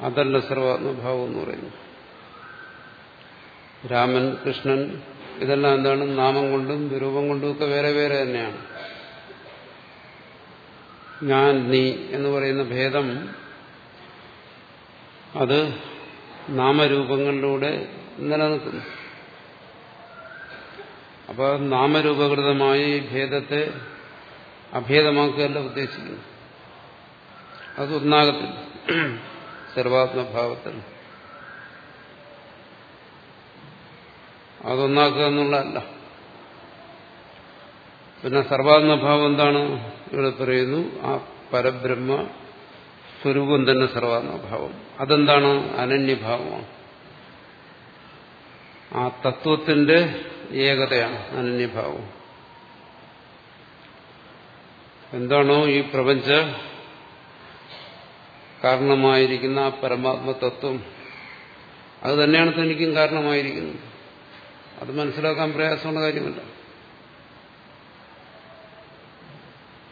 അതല്ല സർവാത്മഭാവം എന്ന് പറയുന്നു രാമൻ കൃഷ്ണൻ ഇതെല്ലാം എന്താണ്? നാമം കൊണ്ടും രൂപം കൊണ്ടും ഒക്കെ വേറെ വേറെ തന്നെയാണ്. ഞാൻ നീ എന്ന് പറയുന്ന ഭേദം അത് നാമരൂപങ്ങളിലൂടെ നിലനിൽക്കുന്നു. അപ്പോൾ നാമരൂപകൃതമായി ഈ ഭേദത്തെ അഭേദമാക്കുകയല്ല ഉദ്ദേശിക്കുന്നു അത് ഒന്നാകത്തില്ല. സർവാത്മഭാവത്തിൽ അതൊന്നാക്കുക എന്നുള്ളതല്ല. പിന്നെ സർവാത്മഭാവം എന്താണ്? ഇവിടെ പറയുന്നു ആ പരബ്രഹ്മ സ്വരൂപം തന്നെ സർവാത്മഭാവം. അതെന്താണ്? അനന്യഭാവമാണ്. ആ തത്വത്തിന്റെ ഏകതയാണ് അനന്യഭാവം. എന്താണോ ഈ പ്രപഞ്ച കാരണമായിരിക്കുന്ന ആ പരമാത്മതത്വം അത് തന്നെയാണ് തനിക്കും കാരണമായിരിക്കുന്നത്. അത് മനസ്സിലാക്കാൻ പ്രയാസമുള്ള കാര്യമല്ല.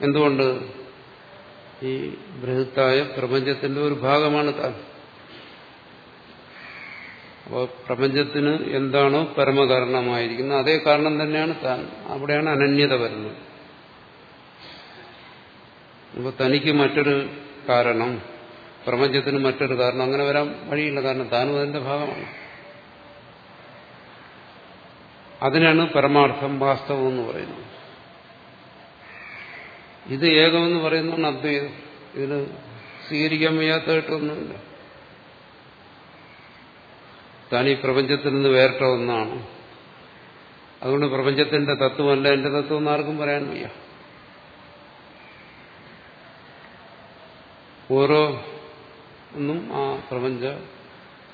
എന്തുകൊണ്ട്? ഈ ബൃഹത്തായ പ്രപഞ്ചത്തിന്റെ ഒരു ഭാഗമാണ് താൻ. അപ്പോൾ പ്രപഞ്ചത്തിന് എന്താണോ പരമകാരണമായിരിക്കുന്നത് അതേ കാരണം തന്നെയാണ് താൻ. അവിടെയാണ് അനന്യത വരുന്നത്. അപ്പോൾ തനിക്ക് മറ്റൊരു കാരണം പ്രപഞ്ചത്തിന് മറ്റൊരു കാരണം അങ്ങനെ വരാൻ വഴിയില്ല. കാരണം താനും അതിന്റെ ഭാഗമാണ്. അതിനാണ് പരമാർത്ഥം വാസ്തവം എന്ന് പറയുന്നത്. ഇത് ഏകമെന്ന് പറയുന്നതാണ് അദ്വൈതം ഇതിന് സ്വീകരിക്കാൻ വയ്യാത്തതായിട്ടൊന്നുമില്ല. താൻ ഈ പ്രപഞ്ചത്തിൽ നിന്ന് വേറിട്ട ഒന്നാണ്. അതുകൊണ്ട് പ്രപഞ്ചത്തിന്റെ തത്വമല്ല എന്റെ തത്വം എന്ന് ആർക്കും പറയാൻ വയ്യ. ഓരോ ഒന്നും ആ പ്രപഞ്ച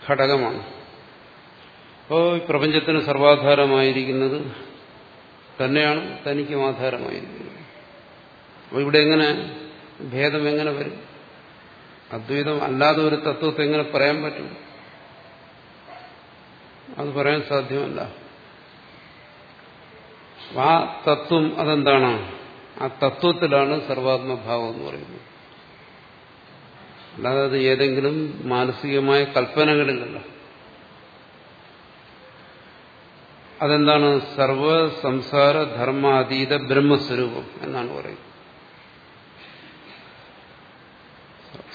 ഘടകമാണ്. അപ്പോൾ ഈ പ്രപഞ്ചത്തിന് സർവാധാരമായിരിക്കുന്നത് തന്നെയാണ് തനിക്കും ആധാരമായിരിക്കുന്നത്. അപ്പോൾ ഇവിടെ എങ്ങനെ ഭേദം എങ്ങനെ വരും? അദ്വൈതം അല്ലാതെ ഒരു തത്വത്തെ എങ്ങനെ പറയാൻ പറ്റും? അത് പറയാൻ സാധ്യമല്ല. ആ തത്വം അതെന്താണ്? ആ തത്വത്തിലാണ് സർവാത്മഭാവം എന്ന് പറയുന്നത്. അല്ലാതെ അത് ഏതെങ്കിലും മാനസികമായ കൽപ്പനകളിലല്ല. അതെന്താണ്? സർവ സംസാര ധർമാതീത ബ്രഹ്മസ്വരൂപം എന്നാണ് പറയുന്നത്.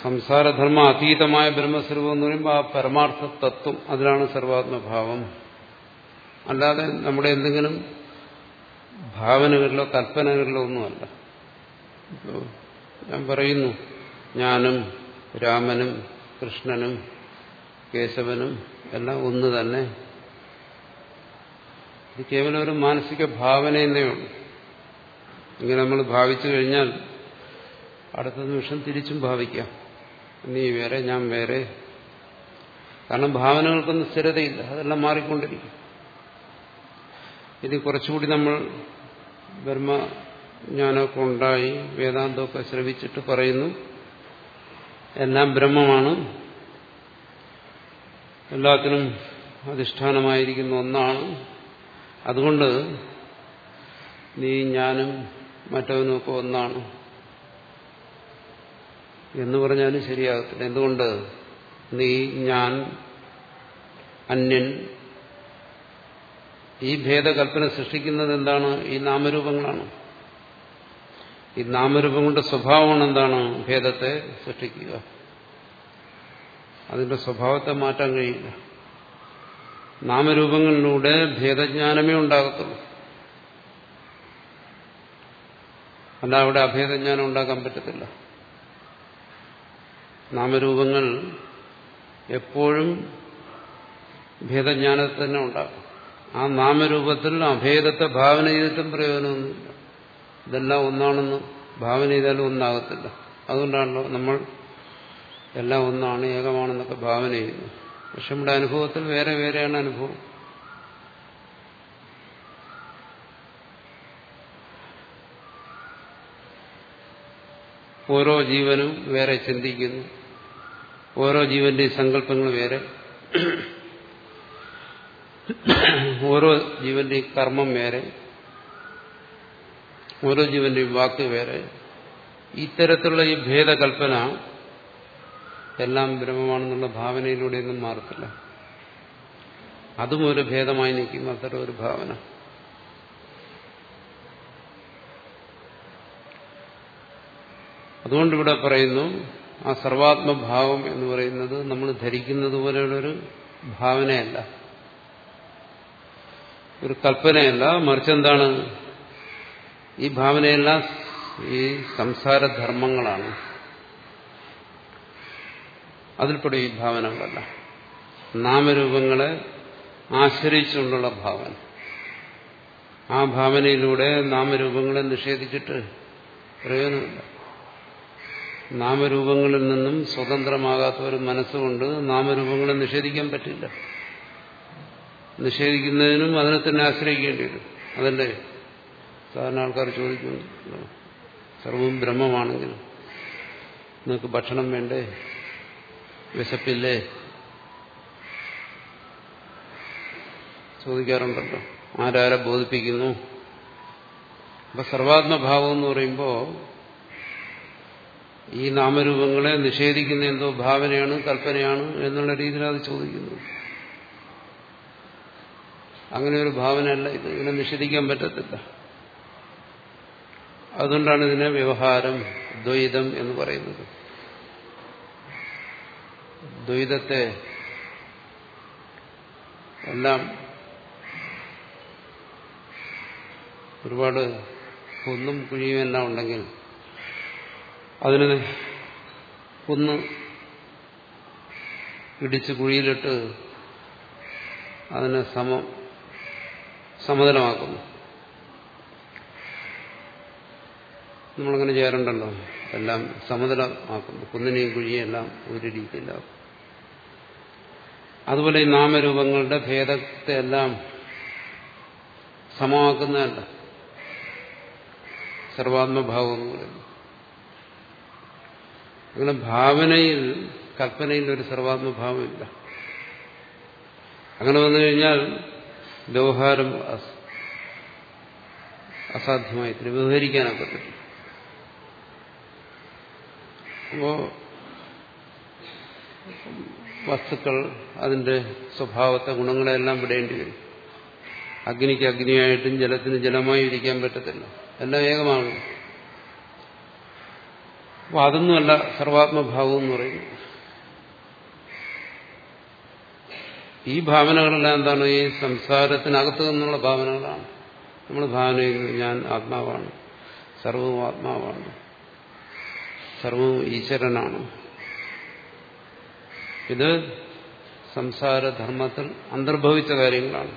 സംസാരധർമ്മ അതീതമായ ബ്രഹ്മസ്വരൂപം എന്ന് പറയുമ്പോൾ ആ പരമാർത്ഥ തത്വം അതിലാണ് സർവാത്മഭാവം. അല്ലാതെ നമ്മുടെ എന്തെങ്കിലും ഭാവനകളിലോ കൽപ്പനകളിലോ ഒന്നുമല്ല. ഞാൻ പറയുന്നു ഞാനും രാമനും കൃഷ്ണനും കേശവനും എല്ലാം ഒന്ന് തന്നെ. ഇത് കേവലം ഒരു മാനസിക ഭാവന ഉള്ളൂ. ഇങ്ങനെ നമ്മൾ ഭാവിച്ചു കഴിഞ്ഞാൽ അടുത്ത നിമിഷം തിരിച്ചും ഭാവിക്കാം. നീ വേറെ ഞാൻ വേറെ. കാരണം ഭാവനകൾക്കൊന്നും സ്ഥിരതയില്ല. അതെല്ലാം മാറിക്കൊണ്ടിരിക്കും. ഇനി കുറച്ചുകൂടി നമ്മൾ ബ്രഹ്മജ്ഞാനമൊക്കെ ഉണ്ടായി വേദാന്തമൊക്കെ ശ്രവിച്ചിട്ട് പറയുന്നു. എല്ലാം ബ്രഹ്മമാണ്. എല്ലാത്തിനും അധിഷ്ഠാനമായിരിക്കുന്ന ഒന്നാണ്. അതുകൊണ്ട് നീ ഞാനും മറ്റവനുമൊക്കെ ഒന്നാണ്. എന്ന് പറഞ്ഞാലും ശരിയാകത്തില്ല. എന്തുകൊണ്ട്? നീ ഞാൻ അന്യൻ. ഈ ഭേദകൽപ്പന സൃഷ്ടിക്കുന്നത് എന്താണ്? ഈ നാമരൂപങ്ങളാണ്. ഈ നാമരൂപങ്ങളുടെ സ്വഭാവമാണ് എന്താണ് ഭേദത്തെ സൃഷ്ടിക്കുക. അതിന്റെ സ്വഭാവത്തെ മാറ്റാൻ കഴിയില്ല. നാമരൂപങ്ങളിലൂടെ ഭേദജ്ഞാനമേ ഉണ്ടാകത്തുള്ളൂ. അല്ല അവിടെ അഭേദജ്ഞാനം ഉണ്ടാക്കാൻ പറ്റത്തില്ല. നാമരൂപങ്ങൾ എപ്പോഴും ഭേദജ്ഞാനത്തെ തന്നെ ഉണ്ടാകും. ആ നാമരൂപത്തിൽ അഭേദത്തെ ഭാവന ചെയ്തിട്ടും പ്രയോജനമൊന്നുമില്ല. ഇതെല്ലാം ഒന്നാണെന്ന് ഭാവന ചെയ്താലും ഒന്നാകത്തില്ല. അതുകൊണ്ടാണല്ലോ നമ്മൾ എല്ലാം ഒന്നാണ് ഏകമാണെന്നൊക്കെ ഭാവന ചെയ്യുന്നു പക്ഷെ നമ്മുടെ അനുഭവത്തിൽ വേറെ വേറെയാണ് അനുഭവം. ഓരോ ജീവനും വേറെ ചിന്തിക്കുന്നു. ഓരോ ജീവന്റെയും സങ്കല്പങ്ങൾ വേറെ. ഓരോ ജീവന്റെയും കർമ്മം വേറെ. ഓരോ ജീവന്റെയും വാക്ക് വേറെ. ഇത്തരത്തിലുള്ള ഈ ഭേദകൽപ്പന എല്ലാം ബ്രഹ്മമാണെന്നുള്ള ഭാവനയിലൂടെയൊന്നും മാറത്തില്ല. അതും ഒരു ഭേദമായി നിൽക്കുന്ന അത്തരം ഒരു ഭാവന. അതുകൊണ്ട് ഇവിടെ പറയുന്നു ആ സർവാത്മഭാവം എന്ന് പറയുന്നത് നമ്മൾ ധരിക്കുന്നത് പോലെയുള്ളൊരു ഭാവനയല്ല. ഒരു കൽപ്പനയല്ല. മറിച്ച് എന്താണ് ഈ ഭാവനയെല്ലാം ഈ സംസാരധർമ്മങ്ങളാണ്. അതിൽപ്പെടും ഈ ഭാവനകളല്ല. നാമരൂപങ്ങളെ ആശ്രയിച്ചുകൊണ്ടുള്ള ഭാവന. ആ ഭാവനയിലൂടെ നാമരൂപങ്ങളെ നിഷേധിച്ചിട്ട് പ്രയോജനമില്ല. നാമരൂപങ്ങളിൽ നിന്നും സ്വതന്ത്രമാകാത്ത ഒരു മനസ്സുകൊണ്ട് നാമരൂപങ്ങളെ നിഷേധിക്കാൻ പറ്റില്ല. നിഷേധിക്കുന്നതിനും അതിനെ തന്നെ ആശ്രയിക്കേണ്ടി വരും. അതല്ലേ സാധാരണ ആൾക്കാർ ചോദിക്കുന്നു. സർവം ബ്രഹ്മമാണെങ്കിൽ നിങ്ങൾക്ക് ഭക്ഷണം വേണ്ടേ? വിശപ്പില്ലേ? ചോദിക്കാറുണ്ടല്ലോ. ആരാരെ ബോധിപ്പിക്കുന്നു? അപ്പൊ സർവാത്മഭാവം എന്ന് പറയുമ്പോൾ ഈ നാമരൂപങ്ങളെ നിഷേധിക്കുന്ന എന്തോ ഭാവനയാണ് കൽപ്പനയാണ് എന്നുള്ള രീതിയിൽ അത് ചോദിക്കുന്നു. അങ്ങനെ ഒരു ഭാവനയല്ല ഇത്. ഇതിനെ നിഷേധിക്കാൻ പറ്റത്തില്ല. അതുകൊണ്ടാണ് ഇതിനെ വ്യവഹാരം ദ്വൈതം എന്ന് പറയുന്നത്. ദ്വൈതത്തെ എല്ലാം ഒരുപാട് കുന്നും കുഴിയും എല്ലാം ഉണ്ടെങ്കിൽ അതിന് കുന്ന് ഇടിച്ച് കുഴിയിലിട്ട് അതിനെ സമ സമതലമാക്കുന്നു. നമ്മളങ്ങനെ ചെയ്യാറുണ്ടല്ലോ. എല്ലാം സമതലമാക്കുന്നു കുന്നിനെയും കുഴിയും എല്ലാം ഒരു രീതിയിലാക്കും. അതുപോലെ ഈ നാമരൂപങ്ങളുടെ ഭേദത്തെ എല്ലാം സമമാക്കുന്നതല്ല. സർവാത്മഭാവങ്ങളിൽ അങ്ങനെ ഭാവനയിൽ കൽപ്പനയിൽ ഒരു സർവാത്മഭാവമില്ല. അങ്ങനെ വന്നു കഴിഞ്ഞാൽ വ്യവഹാരം അസാധ്യമായി. വ്യവഹരിക്കാനൊക്കത്തില്ല. അപ്പോ വസ്തുക്കൾ അതിന്റെ സ്വഭാവത്തെ ഗുണങ്ങളെല്ലാം വിടേണ്ടി വരും. അഗ്നിക്ക് അഗ്നിയായിട്ടും ജലത്തിന് ജലമായി ഇരിക്കാൻ പറ്റത്തില്ല. എല്ലാം ഏകമാണ്. അപ്പൊ അതൊന്നുമല്ല സർവാത്മഭാവം എന്ന് പറയുന്നത്. ഈ ഭാവനകളെല്ലാം എന്താണ്? ഈ സംസാരത്തിനകത്ത് നിന്നുള്ള ഭാവനകളാണ്. നമ്മൾ ഭാവന ഞാൻ ആത്മാവാണ്. സർവവും ആത്മാവാണ്. സർവവും ഈശ്വരനാണ്. ഇത് സംസാരധർമ്മത്തിൽ അന്തർഭവിച്ച കാര്യങ്ങളാണ്.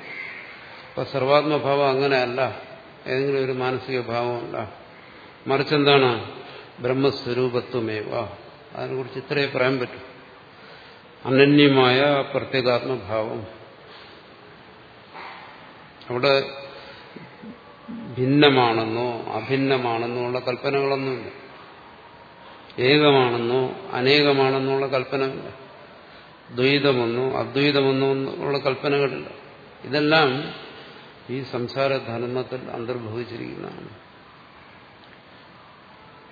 അപ്പൊ സർവാത്മഭാവം അങ്ങനെയല്ല. ഏതെങ്കിലും ഒരു മാനസിക ഭാവമല്ല മറിച്ച് എന്താണ്? ബ്രഹ്മസ്വരൂപത്വമേവ. അതിനെക്കുറിച്ച് ഇത്രയേ പറയാൻ പറ്റൂ. അനന്യമായ പ്രത്യേകാത്മഭാവം. അവിടെ ഭിന്നമാണെന്നോ അഭിന്നമാണെന്നോ ഉള്ള കൽപ്പനകളൊന്നുമില്ല. ഏകമാണെന്നോ അനേകമാണെന്നോ ഉള്ള കൽപ്പനകളില്ല. ദ്വൈതമെന്നോ അദ്വൈതമെന്നോ ഉള്ള കൽപ്പനകളില്ല. ഇതെല്ലാം ഈ സംസാര ധർമ്മത്തിൽ അന്തർഭവിച്ചിരിക്കുന്നതാണ്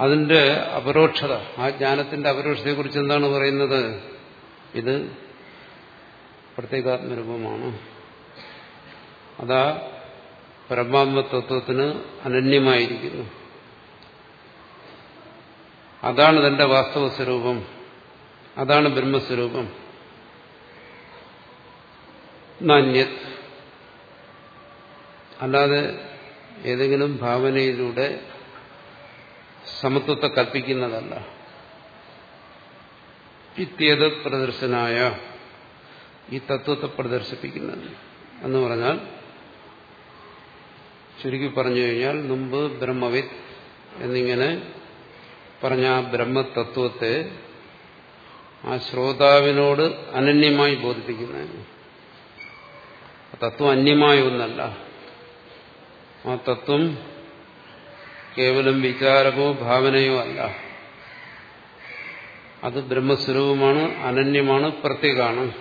അതിന്റെ അപരോക്ഷത ആ ജ്ഞാനത്തിന്റെ അപരോക്ഷതയെക്കുറിച്ച് എന്താണ് പറയുന്നത്? ഇത് പ്രത്യേകാത്മരൂപമാണ്. അതാ പരമാത്മ തത്വത്തിന് അനന്യമായിരിക്കുന്നു. അതാണ് തന്റെ വാസ്തവ സ്വരൂപം അതാണ് ബ്രഹ്മസ്വരൂപം. നാന്യത് അല്ലാതെ ഏതെങ്കിലും ഭാവനയിലൂടെ സമത്വത്തെ കൽപ്പിക്കുന്നതല്ല. ഇത്യത് പ്രദർശനായ ഈ തത്വത്തെ പ്രദർശിപ്പിക്കുന്നത് എന്ന് പറഞ്ഞാൽ ചുരുക്കി പറഞ്ഞു കഴിഞ്ഞാൽ മുമ്പ് ബ്രഹ്മവിത്ത് എന്നിങ്ങനെ പറഞ്ഞ ആ ബ്രഹ്മതത്വത്തെ ആ ശ്രോതാവിനോട് അനന്യമായി ബോധിപ്പിക്കുന്നതിന് തത്വം അന്യമായ ഒന്നല്ല. ആ തത്വം കേവലം വിചാരമോ ഭാവനയോ അല്ല. അത് ബ്രഹ്മസ്വരൂപമാണ് അനന്യമാണ് പ്രത്യേകമാണ്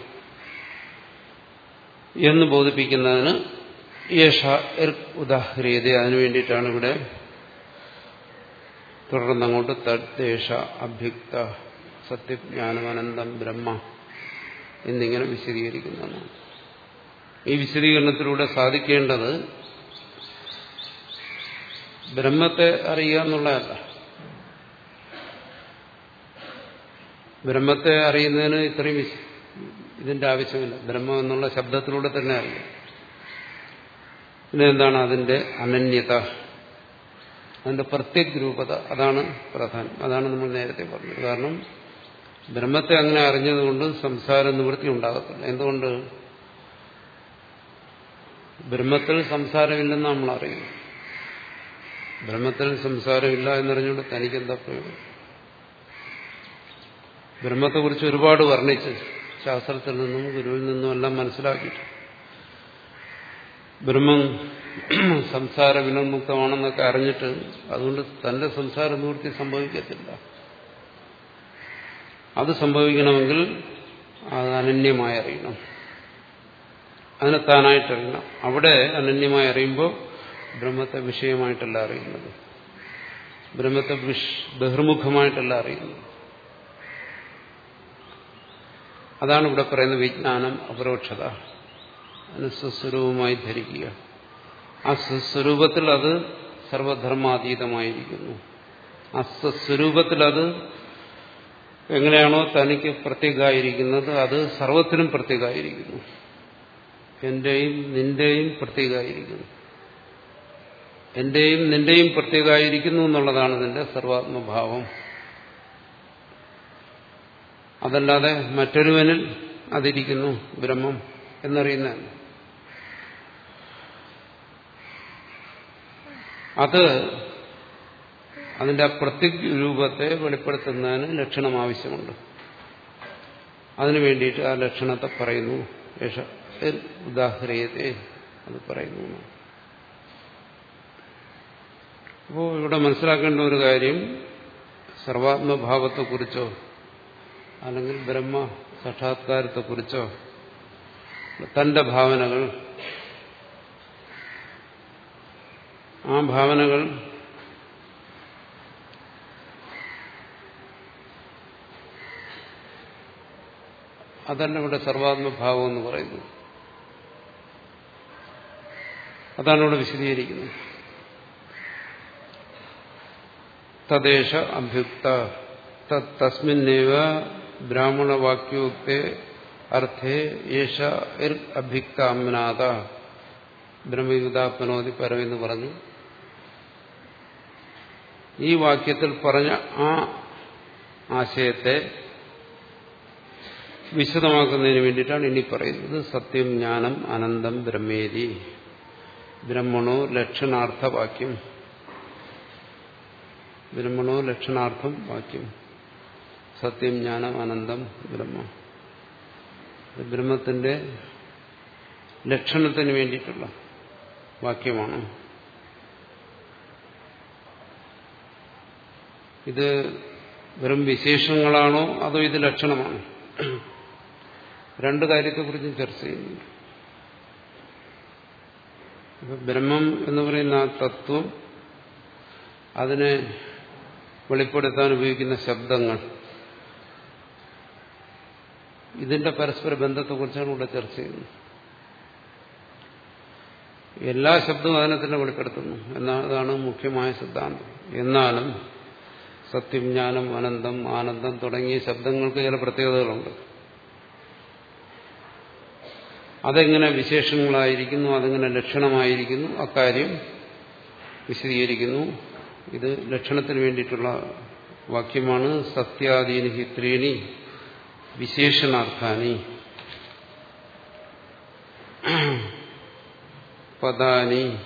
എന്ന് ബോധിപ്പിക്കുന്നതിന് യേശ ഉദാഹരീതി. അതിനു വേണ്ടിയിട്ടാണ് ഇവിടെ തുടർന്നങ്ങോട്ട് തദ്ദേശ അഭ്യുക്ത സത്യജ്ഞാനമനന്തം ബ്രഹ്മ എന്നിങ്ങനെ വിശദീകരിക്കുന്നതാണ്. ഈ വിശദീകരണത്തിലൂടെ സാധിക്കേണ്ടത് ബ്രഹ്മത്തെ അറിയുക എന്നുള്ളതല്ല. ബ്രഹ്മത്തെ അറിയുന്നതിന് ഇത്രയും ഇതിന്റെ ആവശ്യമില്ല. ബ്രഹ്മം എന്നുള്ള ശബ്ദത്തിലൂടെ തന്നെ അറിയാം. പിന്നെ എന്താണ് അതിന്റെ അനന്യത? അതിന്റെ പ്രത്യേക രൂപത അതാണ് പ്രധാനം. അതാണ് നമ്മൾ നേരത്തെ പറഞ്ഞത്. കാരണം ബ്രഹ്മത്തെ അങ്ങനെ അറിഞ്ഞതുകൊണ്ട് സംസാര നിവൃത്തി ഉണ്ടാകത്തില്ല. എന്തുകൊണ്ട്? ബ്രഹ്മത്തിൽ സംസാരമില്ലെന്ന് നമ്മൾ അറിയുന്നു ബ്രഹ്മത്തിൽ സംസാരമില്ല എന്നറിഞ്ഞുകൊണ്ട് തനിക്കെന്താ പ്രയോജനം? ബ്രഹ്മത്തെക്കുറിച്ച് ഒരുപാട് വർണിച്ച് ശാസ്ത്രത്തിൽ നിന്നും ഗുരുവിൽ നിന്നും എല്ലാം മനസ്സിലാക്കിയിട്ട് ബ്രഹ്മം <clears throat> സംസാര വിനർമുക്തമാണെന്നൊക്കെ അറിഞ്ഞിട്ട് അതുകൊണ്ട് തന്റെ സംസാര നിവൃത്തി സംഭവിക്കത്തില്ല. അത് സംഭവിക്കണമെങ്കിൽ അത് അനന്യമായി അറിയണം. അതിനെ താനായിട്ടറിയണം. അവിടെ അനന്യമായി അറിയുമ്പോൾ ബ്രഹ്മത്തെ വിഷയമായിട്ടല്ല അറിയുന്നത്. ബ്രഹ്മത്തെ ബഹിർമുഖമായിട്ടല്ല അറിയുന്നത്. അതാണ് ഇവിടെ പറയുന്ന വിജ്ഞാനം അപരോക്ഷത. അതിന് സ്വസ്വരൂപമായി ധരിക്കുക. ആ സ്വസ്വരൂപത്തിൽ അത് സർവധർമാതീതമായിരിക്കുന്നു. ആ സ്വസ്വരൂപത്തിൽ അത് എങ്ങനെയാണോ തനിക്ക് പ്രത്യേകമായിരിക്കുന്നത് അത് സർവത്തിനും പ്രത്യേകമായിരിക്കുന്നു. എന്റെയും നിന്റെയും പ്രത്യേകമായിരിക്കുന്നു. എന്റെയും നിന്റെയും പ്രത്യേകമായിരിക്കുന്നു എന്നുള്ളതാണ് നിന്റെ സർവാത്മഭാവം. അതല്ലാതെ മറ്റൊരുവനിൽ അതിരിക്കുന്നു ബ്രഹ്മം. എന്നറിയുന്ന അത് അതിന്റെ ആ പ്രത്യക് രൂപത്തെ വെളിപ്പെടുത്തുന്നതിന് ലക്ഷണം ആവശ്യമുണ്ട്. അതിനു വേണ്ടിയിട്ട് ആ ലക്ഷണത്തെ പറയുന്നു. ഉദാഹരണത്തെ അത് പറയുന്നു. അപ്പോൾ ഇവിടെ മനസ്സിലാക്കേണ്ട ഒരു കാര്യം സർവാത്മഭാവത്തെക്കുറിച്ചോ അല്ലെങ്കിൽ ബ്രഹ്മ സാക്ഷാത്കാരത്തെക്കുറിച്ചോ തന്റെ ഭാവനകൾ ആ ഭാവനകൾ അതല്ല ഇവിടെ സർവാത്മഭാവം എന്ന് പറയുന്നു. അതാണ് ഇവിടെ വിശദീകരിക്കുന്നത്. തദ്ദേശ അഭ്യുക്ത. തസ്മിന്നേവ ബ്രാഹ്മണവാക്യോക്തെ അർത്ഥേ യേശ ബ്രഹ്മയുതാപനോതി പരമെന്ന് പറഞ്ഞു। ഈ വാക്യത്തിൽ പറഞ്ഞ ആ ആശയത്തെ വിശദമാക്കുന്നതിന് വേണ്ടിയിട്ടാണ് ഇനി പറയുന്നത്. സത്യം ജ്ഞാനം അനന്തം ബ്രഹ്മേരി ബ്രഹ്മണോ ലക്ഷണാർത്ഥവാക്യം ബ്രഹ്മണോ ലക്ഷണാർത്ഥം വാക്യം. സത്യം ജ്ഞാനം അനന്തം ബ്രഹ്മ. ബ്രഹ്മത്തിന്റെ ലക്ഷണത്തിന് വേണ്ടിയിട്ടുള്ള വാക്യമാണ്. ഇത് വെറും വിശേഷങ്ങളാണോ അതോ ഇത് ലക്ഷണമാണോ? രണ്ട് കാര്യത്തെക്കുറിച്ചും ചർച്ച ചെയ്യുന്നുണ്ട് ബ്രഹ്മം എന്ന് പറയുന്ന ആ തത്വം അതിനെ വെളിപ്പെടുത്താൻ ഉപയോഗിക്കുന്ന ശബ്ദങ്ങൾ ഇതിന്റെ പരസ്പര ബന്ധത്തെക്കുറിച്ചാണ് ഇവിടെ ചർച്ച ചെയ്യുന്നത്. എല്ലാ ശബ്ദവും അതിനെ തന്നെ വെളിപ്പെടുത്തുന്നു എന്നതാണ് മുഖ്യമായ സിദ്ധാന്തം. എന്നാലും സത്യം ജ്ഞാനം അനന്തം ആനന്ദം തുടങ്ങിയ ശബ്ദങ്ങൾക്ക് ചില പ്രത്യേകതകളുണ്ട്. അതെങ്ങനെ വിശേഷങ്ങളായിരിക്കുന്നു അതെങ്ങനെ ലക്ഷണമായിരിക്കുന്നു അക്കാര്യം വിശദീകരിക്കുന്നു. ഇത് ലക്ഷണത്തിന് വേണ്ടിയിട്ടുള്ള വാക്യമാണ് സത്യാദീനി ഹിത്രീണി വിശേഷണാർത്ഥാനി. പദാനി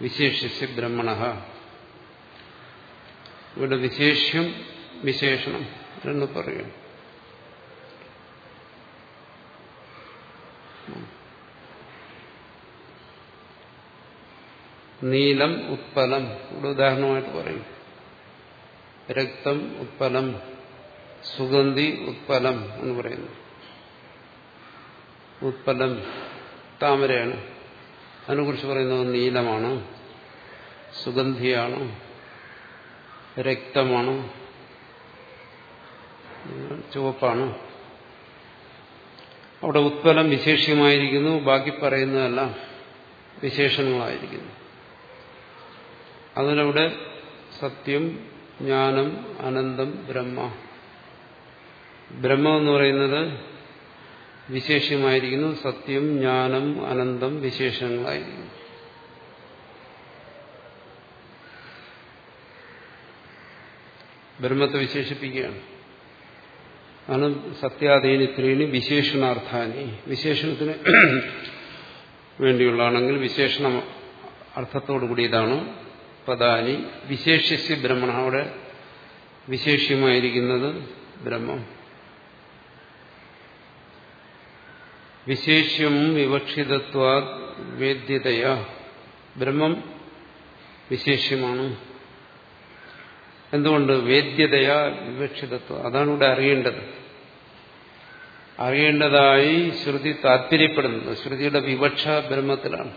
വിശേഷിച്ച് ബ്രഹ്മണ. ഇവിടെ വിശേഷ്യം വിശേഷണം എന്ന് പറയും. നീലം ഉത്പലം ഇവിടെ ഉദാഹരണമായിട്ട് പറയും. രക്തം ഉത്പലം സുഗന്ധി ഉത്പലം എന്ന് പറയുന്നു. ഉത്പലം താമരയാണ്. അതിനെക്കുറിച്ച് പറയുന്നത് നീലമാണ് സുഗന്ധിയാണ് രക്തമാണ് ചുവപ്പാണ്. അവിടെ ഉത്പലം വിശേഷ്യമായിരിക്കുന്നു ബാക്കി പറയുന്നതെല്ലാം വിശേഷങ്ങളായിരിക്കുന്നു. അതിനവിടെ സത്യം ജ്ഞാനം അനന്തം ബ്രഹ്മ ബ്രഹ്മം എന്ന് പറയുന്നത് വിശേഷ്യമായിരിക്കുന്നു സത്യം ജ്ഞാനം അനന്തം വിശേഷങ്ങളായിരിക്കുന്നു. ബ്രഹ്മത്തെ വിശേഷിപ്പിക്കുകയാണ്. ആണ് സത്യാധീനിത്രീന് വിശേഷണാർത്ഥാനി. വിശേഷണത്തിന് വേണ്ടിയുള്ളതാണെങ്കിൽ വിശേഷണ അർത്ഥത്തോടു കൂടിയതാണ് പദാനി. വിശേഷ്യ ബ്രഹ്മണ അവിടെ വിശേഷ്യമായിരിക്കുന്നത് ബ്രഹ്മം. വിശേഷ്യം വിവക്ഷിതത്വാ വേദ്യതയ. ബ്രഹ്മം വിശേഷ്യമാണ്. എന്തുകൊണ്ട്? വേദ്യതയാ വിവക്ഷിതത്വം. അതാണ് ഇവിടെ അറിയേണ്ടത്. അറിയേണ്ടതായി ശ്രുതി താല്പര്യപ്പെടുന്നത് ശ്രുതിയുടെ വിവക്ഷ ബ്രഹ്മത്തിലാണ്.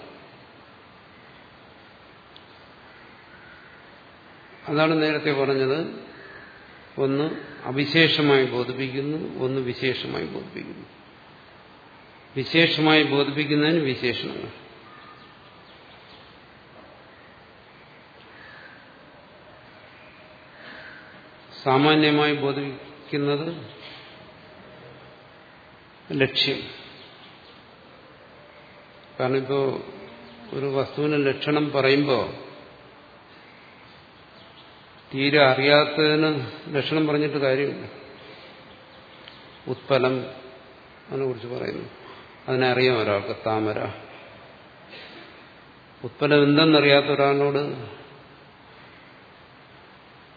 അതാണ് നേരത്തെ പറഞ്ഞത്. ഒന്ന് അവിശേഷമായി ബോധിപ്പിക്കുന്നു ഒന്ന് വിശേഷമായി ബോധിപ്പിക്കുന്നു. വിശേഷമായി ബോധിപ്പിക്കുന്നതിന് വിശേഷണങ്ങൾ സാമാന്യമായി ബോധിപ്പിക്കുന്നത് ലക്ഷ്യം. കാരണം ഇപ്പോൾ ഒരു വസ്തുവിന് ലക്ഷണം പറയുമ്പോൾ തീരെ അറിയാത്തതിന് ലക്ഷണം പറഞ്ഞിട്ട് കാര്യമില്ല. ഉത്പലം അതിനെ കുറിച്ച് പറയുന്നു. അതിനെ അറിയാം ഒരാൾക്ക് താമര. ഉത്പന്നം എന്തെന്നറിയാത്ത ഒരാളോട്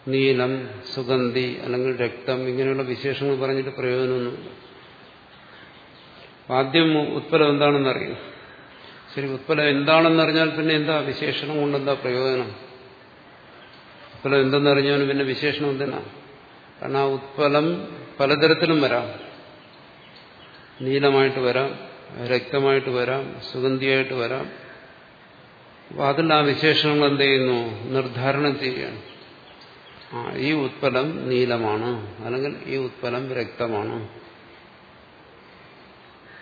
നീലം സുഗന്ധി അല്ലെങ്കിൽ രക്തം ഇങ്ങനെയുള്ള വിശേഷങ്ങൾ പറഞ്ഞിട്ട് പ്രയോജനമൊന്നുമില്ല ആദ്യം ഉത്പലം എന്താണെന്ന് അറിയും ശരി ഉത്പലം എന്താണെന്നറിഞ്ഞാൽ പിന്നെ എന്താ വിശേഷണം കൊണ്ടെന്താ പ്രയോജനം? ഉത്പലം എന്തെന്നറിഞ്ഞാലും പിന്നെ വിശേഷണം എന്തിനാ? കാരണം ആ ഉത്പലം പലതരത്തിലും വരാം. നീലമായിട്ട് വരാം. രക്തമായിട്ട് വരാം സുഗന്ധിയായിട്ട് വരാം. അപ്പൊ അതിൽ ആ വിശേഷണങ്ങൾ എന്ത് ചെയ്യുന്നു? നിർദ്ധാരണം ചെയ്യുകയാണ്. ആ ഈ ഉത്പലം നീലമാണ് അല്ലെങ്കിൽ ഈ ഉത്പലം രക്തമാണ്.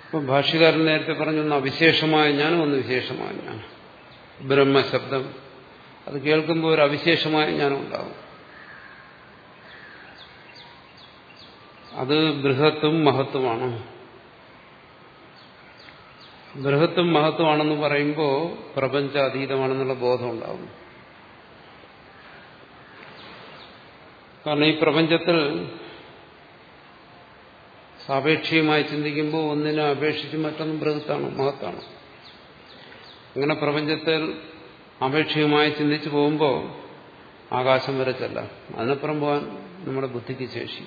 ഇപ്പം ഭാഷ്യകാരൻ നേരത്തെ പറഞ്ഞു ഒന്ന് അവിശേഷമായ ഞാൻ ഒന്ന് വിശേഷമായ ഞാൻ ബ്രഹ്മശബ്ദം. അത് കേൾക്കുമ്പോൾ ഒരു അവിശേഷമായ ജ്ഞാനം ഉണ്ടാവും. അത് ബൃഹത്തും മഹത്വമാണ് ബൃഹത്തും മഹത്വമാണെന്ന് പറയുമ്പോൾ പ്രപഞ്ചാതീതമാണെന്നുള്ള ബോധം ഉണ്ടാവും കാരണം ഈ പ്രപഞ്ചത്തിൽ സാപേക്ഷികമായി ചിന്തിക്കുമ്പോൾ ഒന്നിനെ അപേക്ഷിച്ച് മറ്റൊന്നും ബൃഹത്താണ് മഹത്താണ്. അങ്ങനെ പ്രപഞ്ചത്തിൽ അപേക്ഷികമായി ചിന്തിച്ചു പോകുമ്പോൾ ആകാശം വരെ ചെല്ലാം. അതിനപ്പുറം പോകാൻ നമ്മുടെ ബുദ്ധിക്ക് ശേഷി.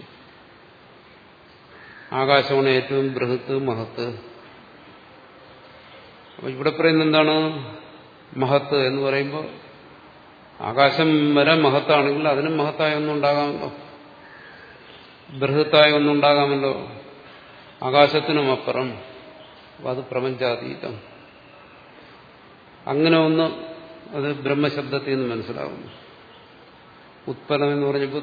ആകാശമാണ് ഏറ്റവും ബൃഹത്ത് മഹത്ത്. അപ്പൊ ഇവിടെ പറയുന്ന എന്താണ്? മഹത്ത് എന്ന് പറയുമ്പോൾ ആകാശം വരെ മഹത്താണെങ്കിൽ അതിനും മഹത്തായ ഒന്നുണ്ടാകാമല്ലോ ബൃഹത്തായ ഒന്നുണ്ടാകാമല്ലോ ആകാശത്തിനും അപ്പുറം. അത് പ്രപഞ്ചാതീതം. അങ്ങനെ ഒന്ന് അത് ബ്രഹ്മശബ്ദത്തിൽ നിന്ന് മനസ്സിലാകുന്നു. ഉത്പന്നം എന്ന് പറഞ്ഞപ്പോൾ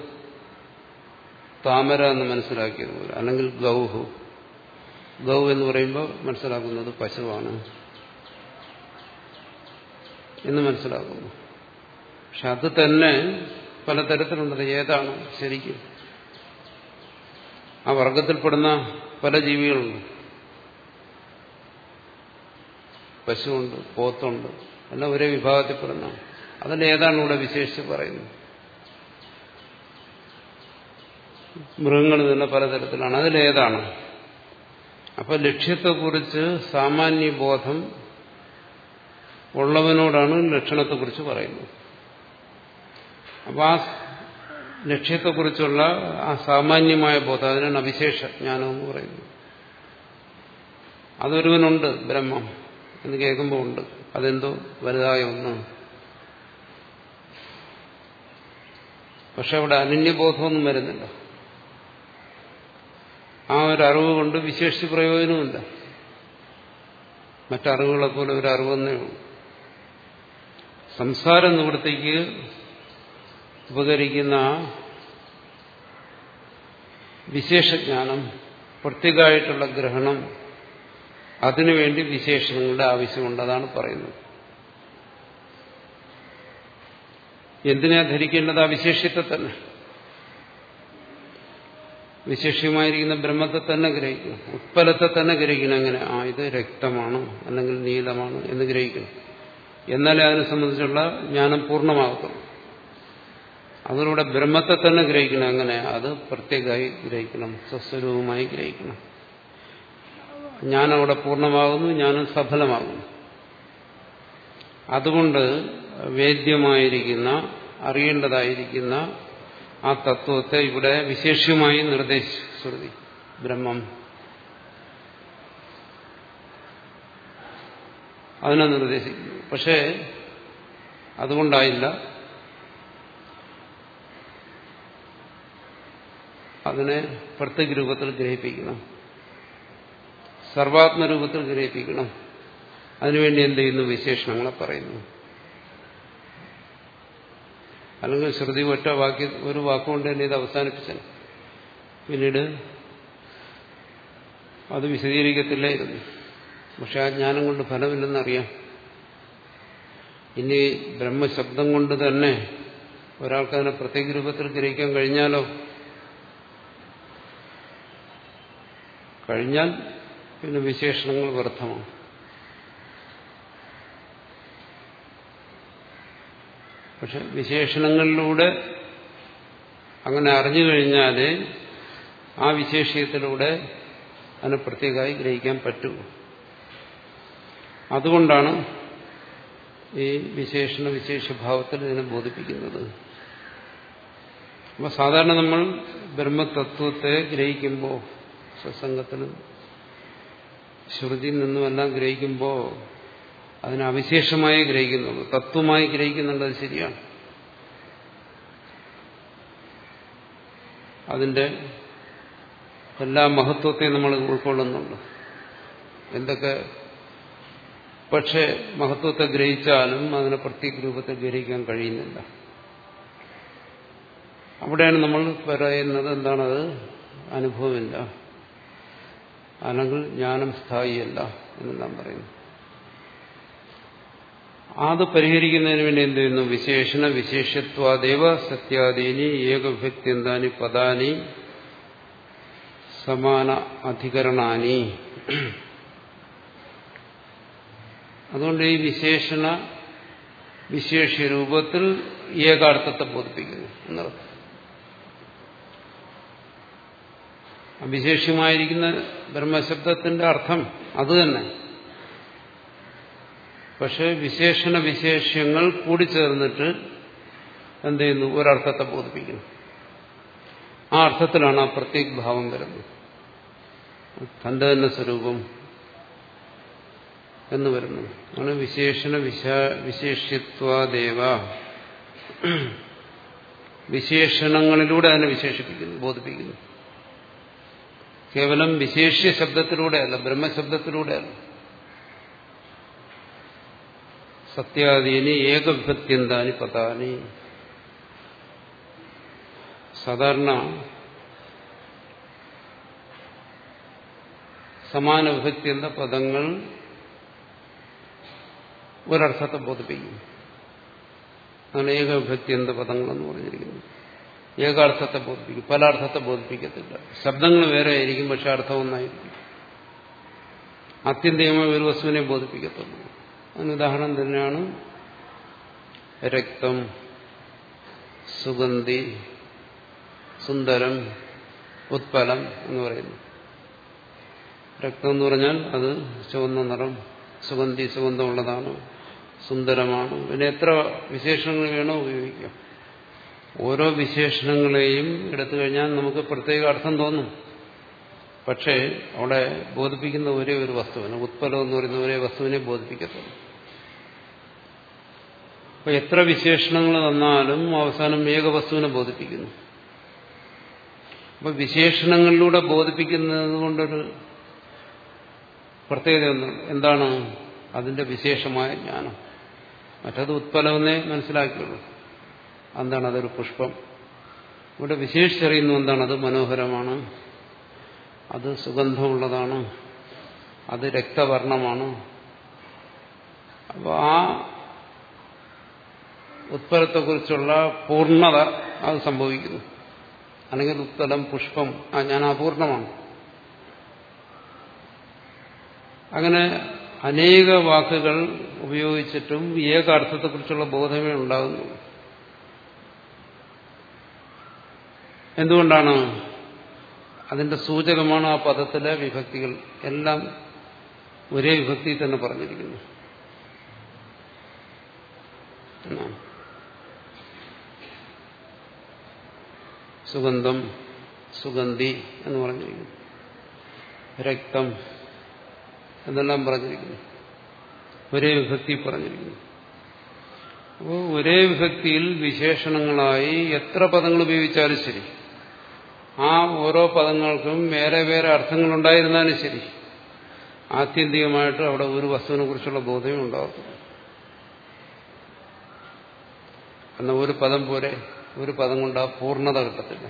താമര എന്ന് മനസ്സിലാക്കിയത് പോലെ അല്ലെങ്കിൽ ഗൗഹു. ഗൗ എന്ന് പറയുമ്പോൾ മനസ്സിലാക്കുന്നത് പശുവാണ്. എന്ന് മനസ്സിലാക്കുന്നു. പക്ഷെ അത് തന്നെ പലതരത്തിലുണ്ട് ഏതാണ് ശരിക്കും? ആ വർഗത്തിൽപ്പെടുന്ന പല ജീവികളുണ്ട്. പശുവുണ്ട് പോത്തുണ്ട് എല്ലാം ഒരേ വിഭാഗത്തിൽപ്പെടുന്ന. അതിൽ ഏതാണ് ഇവിടെ വിശേഷിച്ച് പറയുന്നത്? മൃഗങ്ങൾ തന്നെ പലതരത്തിലാണ്. അതിലേതാണ് അപ്പൊ ലക്ഷ്യത്തെക്കുറിച്ച് സാമാന്യ ബോധം ഉള്ളവനോടാണ് ലക്ഷണത്തെക്കുറിച്ച് പറയുന്നത്. അപ്പൊ ആ ലക്ഷ്യത്തെക്കുറിച്ചുള്ള ആ സാമാന്യമായ ബോധം അതിനാണ് അവിശേഷ ജ്ഞാനം എന്ന് പറയുന്നത് അതൊരുവനുണ്ട് ബ്രഹ്മം എന്ന് കേൾക്കുമ്പോൾ ഉണ്ട്. അതെന്തോ വലുതായ ഒന്ന് പക്ഷെ അവിടെ അനന്യബോധമൊന്നും വരുന്നില്ല. ആ ഒരു അറിവ് കൊണ്ട് വിശേഷിച്ച് പ്രയോജനമില്ല മറ്ററിവുകളെ പോലെ ഒരു അറിവെന്നേ ഉള്ളൂ. സംസാര നിവൃത്തിക്ക് ഉപകരിക്കുന്ന വിശേഷജ്ഞാനം പ്രത്യേകമായിട്ടുള്ള ഗ്രഹണം അതിനുവേണ്ടി വിശേഷണങ്ങളുടെ അതാണ് പറയുന്നത്. എന്തിനാ ധരിക്കേണ്ടത് ആ വിശേഷ്യത്തെ തന്നെ വിശേഷ്യമായിരിക്കുന്ന ബ്രഹ്മത്തെ തന്നെ ഗ്രഹിക്കണം. ഉത്പലത്തെ തന്നെ ഗ്രഹിക്കണം എങ്ങനെ ആ ഇത് രക്തമാണ്? അല്ലെങ്കിൽ നീലമാണ്? എന്ന് ഗ്രഹിക്കണം. എന്നാലേ അതിനെ സംബന്ധിച്ചുള്ള ജ്ഞാനം പൂർണമാകത്തുള്ളൂ. അതിലൂടെ ബ്രഹ്മത്തെ തന്നെ ഗ്രഹിക്കണം. അങ്ങനെ അത് പ്രത്യേകമായി ഗ്രഹിക്കണം. സ്വസ്വരൂപമായി ഗ്രഹിക്കണം. ജ്ഞാനം അവിടെ പൂർണമാകുന്നു. ജ്ഞാനം സഫലമാകുന്നു. അതുകൊണ്ട് വേദ്യമായിരിക്കുന്ന അറിയേണ്ടതായിരിക്കുന്ന ആ തത്വത്തെ ഇവിടെ വിശേഷ്യമായി നിർദ്ദേശിച്ചു ബ്രഹ്മം. അതിനെ നിർദ്ദേശിക്കുന്നു. പക്ഷേ അതുകൊണ്ടായില്ല. അതിനെ പ്രത്യേക രൂപത്തിൽ ഗ്രഹിപ്പിക്കണം. സർവാത്മരൂപത്തിൽ ഗ്രഹിപ്പിക്കണം. അതിനുവേണ്ടി എന്ത് ചെയ്യുന്നു? വിശേഷണങ്ങളെ പറയുന്നു. അല്ലെങ്കിൽ ശ്രുതി ഒറ്റ വാക്യ ഒരു വാക്കുകൊണ്ട് തന്നെ ഇത് അവസാനിപ്പിച്ചത് പിന്നീട് അത് വിശദീകരിക്കത്തില്ലായിരുന്നു. പക്ഷെ ആ ജ്ഞാനം കൊണ്ട് ഫലമില്ലെന്നറിയാം. ഇനി ബ്രഹ്മശബ്ദം കൊണ്ട് തന്നെ ഒരാൾക്ക് അതിനെ പ്രത്യേക രൂപത്തിൽ ഗ്രഹിക്കാൻ കഴിഞ്ഞാലോ? കഴിഞ്ഞാൽ പിന്നെ വിശേഷണങ്ങൾ വ്യർത്ഥമാണ്. പക്ഷെ വിശേഷണങ്ങളിലൂടെ അങ്ങനെ അറിഞ്ഞു കഴിഞ്ഞാൽ ആ വിശേഷത്തിലൂടെ അതിനെ പ്രത്യേകമായി ഗ്രഹിക്കാൻ പറ്റൂ. അതുകൊണ്ടാണ് ഈ വിശേഷണ വിശേഷഭാവത്തിൽ ഇതിനെ ബോധിപ്പിക്കുന്നത്. അപ്പോൾ സാധാരണ നമ്മൾ ബ്രഹ്മതത്വത്തെ ഗ്രഹിക്കുമ്പോൾ സത്സംഗത്തിലും ശ്രുതിയിൽ നിന്നുമെല്ലാം ഗ്രഹിക്കുമ്പോൾ അതിനെ അവിശേഷമായി ഗ്രഹിക്കുന്നുള്ളൂ. തത്വമായി ഗ്രഹിക്കുന്നുണ്ടത് ശരിയാണ്. അതിന്റെ എല്ലാ മഹത്വത്തെയും നമ്മൾ ഉൾക്കൊള്ളുന്നുണ്ട്. എന്തൊക്കെ പക്ഷെ മഹത്വത്തെ ഗ്രഹിച്ചാലും അതിനെ പ്രത്യേക രൂപത്തെ ഗ്രഹിക്കാൻ കഴിയുന്നില്ല. അവിടെയാണ് നമ്മൾ പറയുന്നത് എന്താണത്? അനുഭവമില്ല. അല്ലെങ്കിൽ ജ്ഞാനം സ്ഥായിയല്ല എന്നെല്ലാം പറയുന്നു. അത് പരിഹരിക്കുന്നതിന് വേണ്ടി എന്ത് ചെയ്യുന്നു? വിശേഷണ വിശേഷത്വാദേവ സത്യാദീനി ഏകവിഭക്തിന്താനി പദാനി സമാന അധികരണാനി. അതുകൊണ്ട് ഈ വിശേഷണ വിശേഷ രൂപത്തിൽ ഏകാർത്ഥത്തെ ബോധിപ്പിക്കുന്നു എന്നർത്ഥം. വിശേഷമായിരിക്കുന്ന ബ്രഹ്മശബ്ദത്തിന്റെ അർത്ഥം അത് തന്നെ. പക്ഷെ വിശേഷണ വിശേഷ്യങ്ങൾ കൂടിച്ചേർന്നിട്ട് എന്ത് ചെയ്യുന്നു? ഒരർത്ഥത്തെ ബോധിപ്പിക്കുന്നു. ആ അർത്ഥത്തിലാണ് ആ പ്രത്യേക ഭാവം വരുന്നത്. തന്റെ തന്നെ സ്വരൂപം എന്ന് വരുന്നു. ആണ് വിശേഷണ വിശേഷ്യത്വാദേവ വിശേഷണങ്ങളിലൂടെ അതിനെ വിശേഷിപ്പിക്കുന്നു ബോധിപ്പിക്കുന്നു. കേവലം വിശേഷ്യ ശബ്ദത്തിലൂടെയല്ല ബ്രഹ്മശബ്ദത്തിലൂടെയല്ല. സത്യാദീനി ഏകവിഭക്തിന്താനി പതാനി സാധാരണ സമാന എന്ന പദങ്ങൾ ഒരർത്ഥത്തെ ബോധിപ്പിക്കും. അങ്ങനെ ഏകവിഭക്തി എന്ത് പദങ്ങളെന്ന് പറഞ്ഞിരിക്കുന്നു. ഏകാർത്ഥത്തെ ബോധിപ്പിക്കും. പല അർത്ഥത്തെ ബോധിപ്പിക്കത്തില്ല. ശബ്ദങ്ങൾ വേറെ ആയിരിക്കും പക്ഷെ അർത്ഥം ഒന്നായിരിക്കും. ആത്യന്തികമായ ഒരു വസ്തുവിനെ ബോധിപ്പിക്കത്തുള്ളൂ. അതിന് ഉദാഹരണം തന്നെയാണ് രക്തം സുഗന്ധി സുന്ദരം ഉത്പലം എന്ന് പറയുന്നു. രക്തം എന്ന് പറഞ്ഞാൽ അത് ചുവന്ന നിറം സുഗന്ധി സുഗന്ധമുള്ളതാണ്. സുന്ദരമാണ്. പിന്നെ എത്ര വിശേഷണങ്ങൾ വേണോ ഉപയോഗിക്കാം. ഓരോ വിശേഷണങ്ങളെയും എടുത്തു കഴിഞ്ഞാൽ നമുക്ക് പ്രത്യേക അർത്ഥം തോന്നും. പക്ഷേ അവിടെ ബോധിപ്പിക്കുന്ന ഒരേ ഒരു വസ്തുവിന് ഉത്പലം എന്ന് പറയുന്ന ഒരേ വസ്തുവിനെ ബോധിപ്പിക്കത്തുള്ളൂ. അപ്പൊ എത്ര വിശേഷണങ്ങൾ തന്നാലും അവസാനം ഏക ഏകവസ്തുവിനെ ബോധിപ്പിക്കുന്നു. അപ്പൊ വിശേഷണങ്ങളിലൂടെ ബോധിപ്പിക്കുന്നത് കൊണ്ടൊരു പ്രത്യേകത എന്താണ് അതിന്റെ വിശേഷമായ ജ്ഞാനം? മറ്റത് ഉത്പലമെന്നേ മനസ്സിലാക്കിയുള്ളൂ. എന്താണ് അതൊരു പുഷ്പം? ഇവിടെ വിശേഷിച്ചറിയുന്നു എന്താണ് അത് മനോഹരമാണ്. അത് സുഗന്ധമുള്ളതാണ്. അത് രക്തവർണമാണ് അപ്പോൾ ആ ഉത്പലത്തെക്കുറിച്ചുള്ള പൂർണത അത് സംഭവിക്കുന്നു. അല്ലെങ്കിൽ ഉത്തലം പുഷ്പം ഞാൻ അപൂർണമാണ്. അങ്ങനെ അനേക വാക്കുകൾ ഉപയോഗിച്ചിട്ടും ഏക അർത്ഥത്തെക്കുറിച്ചുള്ള ബോധമേ ഉണ്ടാകുന്നു എന്തുകൊണ്ടാണ് അതിന്റെ സൂചകമാണ് ആ പദത്തിലെ വിഭക്തികൾ? എല്ലാം ഒരേ വിഭക്തി തന്നെ പറഞ്ഞിരിക്കുന്നു. സുഗന്ധം സുഗന്ധി എന്ന് പറഞ്ഞിരിക്കുന്നു. രക്തം എന്നെല്ലാം പറഞ്ഞിരിക്കുന്നു. ഒരേ വിഭക്തി പറഞ്ഞിരിക്കുന്നു. അപ്പോൾ ഒരേ വിഭക്തിയിൽ വിശേഷണങ്ങളായി എത്ര പദങ്ങൾ ഉപയോഗിച്ചാലും ശരി. ആ ഓരോ പദങ്ങൾക്കും വേറെ വേറെ അർത്ഥങ്ങളുണ്ടായിരുന്നാലും ശരി. ആത്യന്തികമായിട്ട് അവിടെ ഒരു വസ്തുവിനെ കുറിച്ചുള്ള ബോധമേ ഉണ്ടാകത്തുള്ളൂ എന്ന ഒരു പദം പോലെ ഒരു പദം കൊണ്ട് ആ പൂർണത കിട്ടത്തില്ല.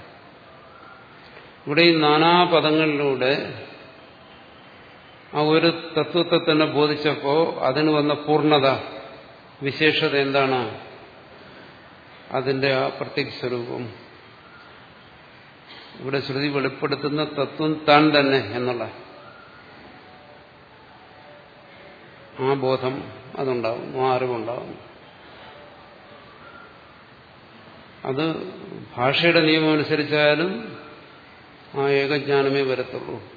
ഇവിടെ ഈ നാനാ പദങ്ങളിലൂടെ ആ ഒരു തത്വത്തെ തന്നെ ബോധിച്ചപ്പോൾ അതിന് വന്ന പൂർണത വിശേഷത എന്താണ്? അതിന്റെ ആ പ്രത്യേക സ്വരൂപം. ഇവിടെ ശ്രുതി വെളിപ്പെടുത്തുന്ന തത്വം താൻ തന്നെ എന്നുള്ള ആ ബോധം അതുണ്ടാവും ആ അറിവുണ്ടാവും. അത് ഭാഷയുടെ നിയമം അനുസരിച്ചായാലും ആ ഏകജ്ഞാനമേ വരത്തുള്ളൂ.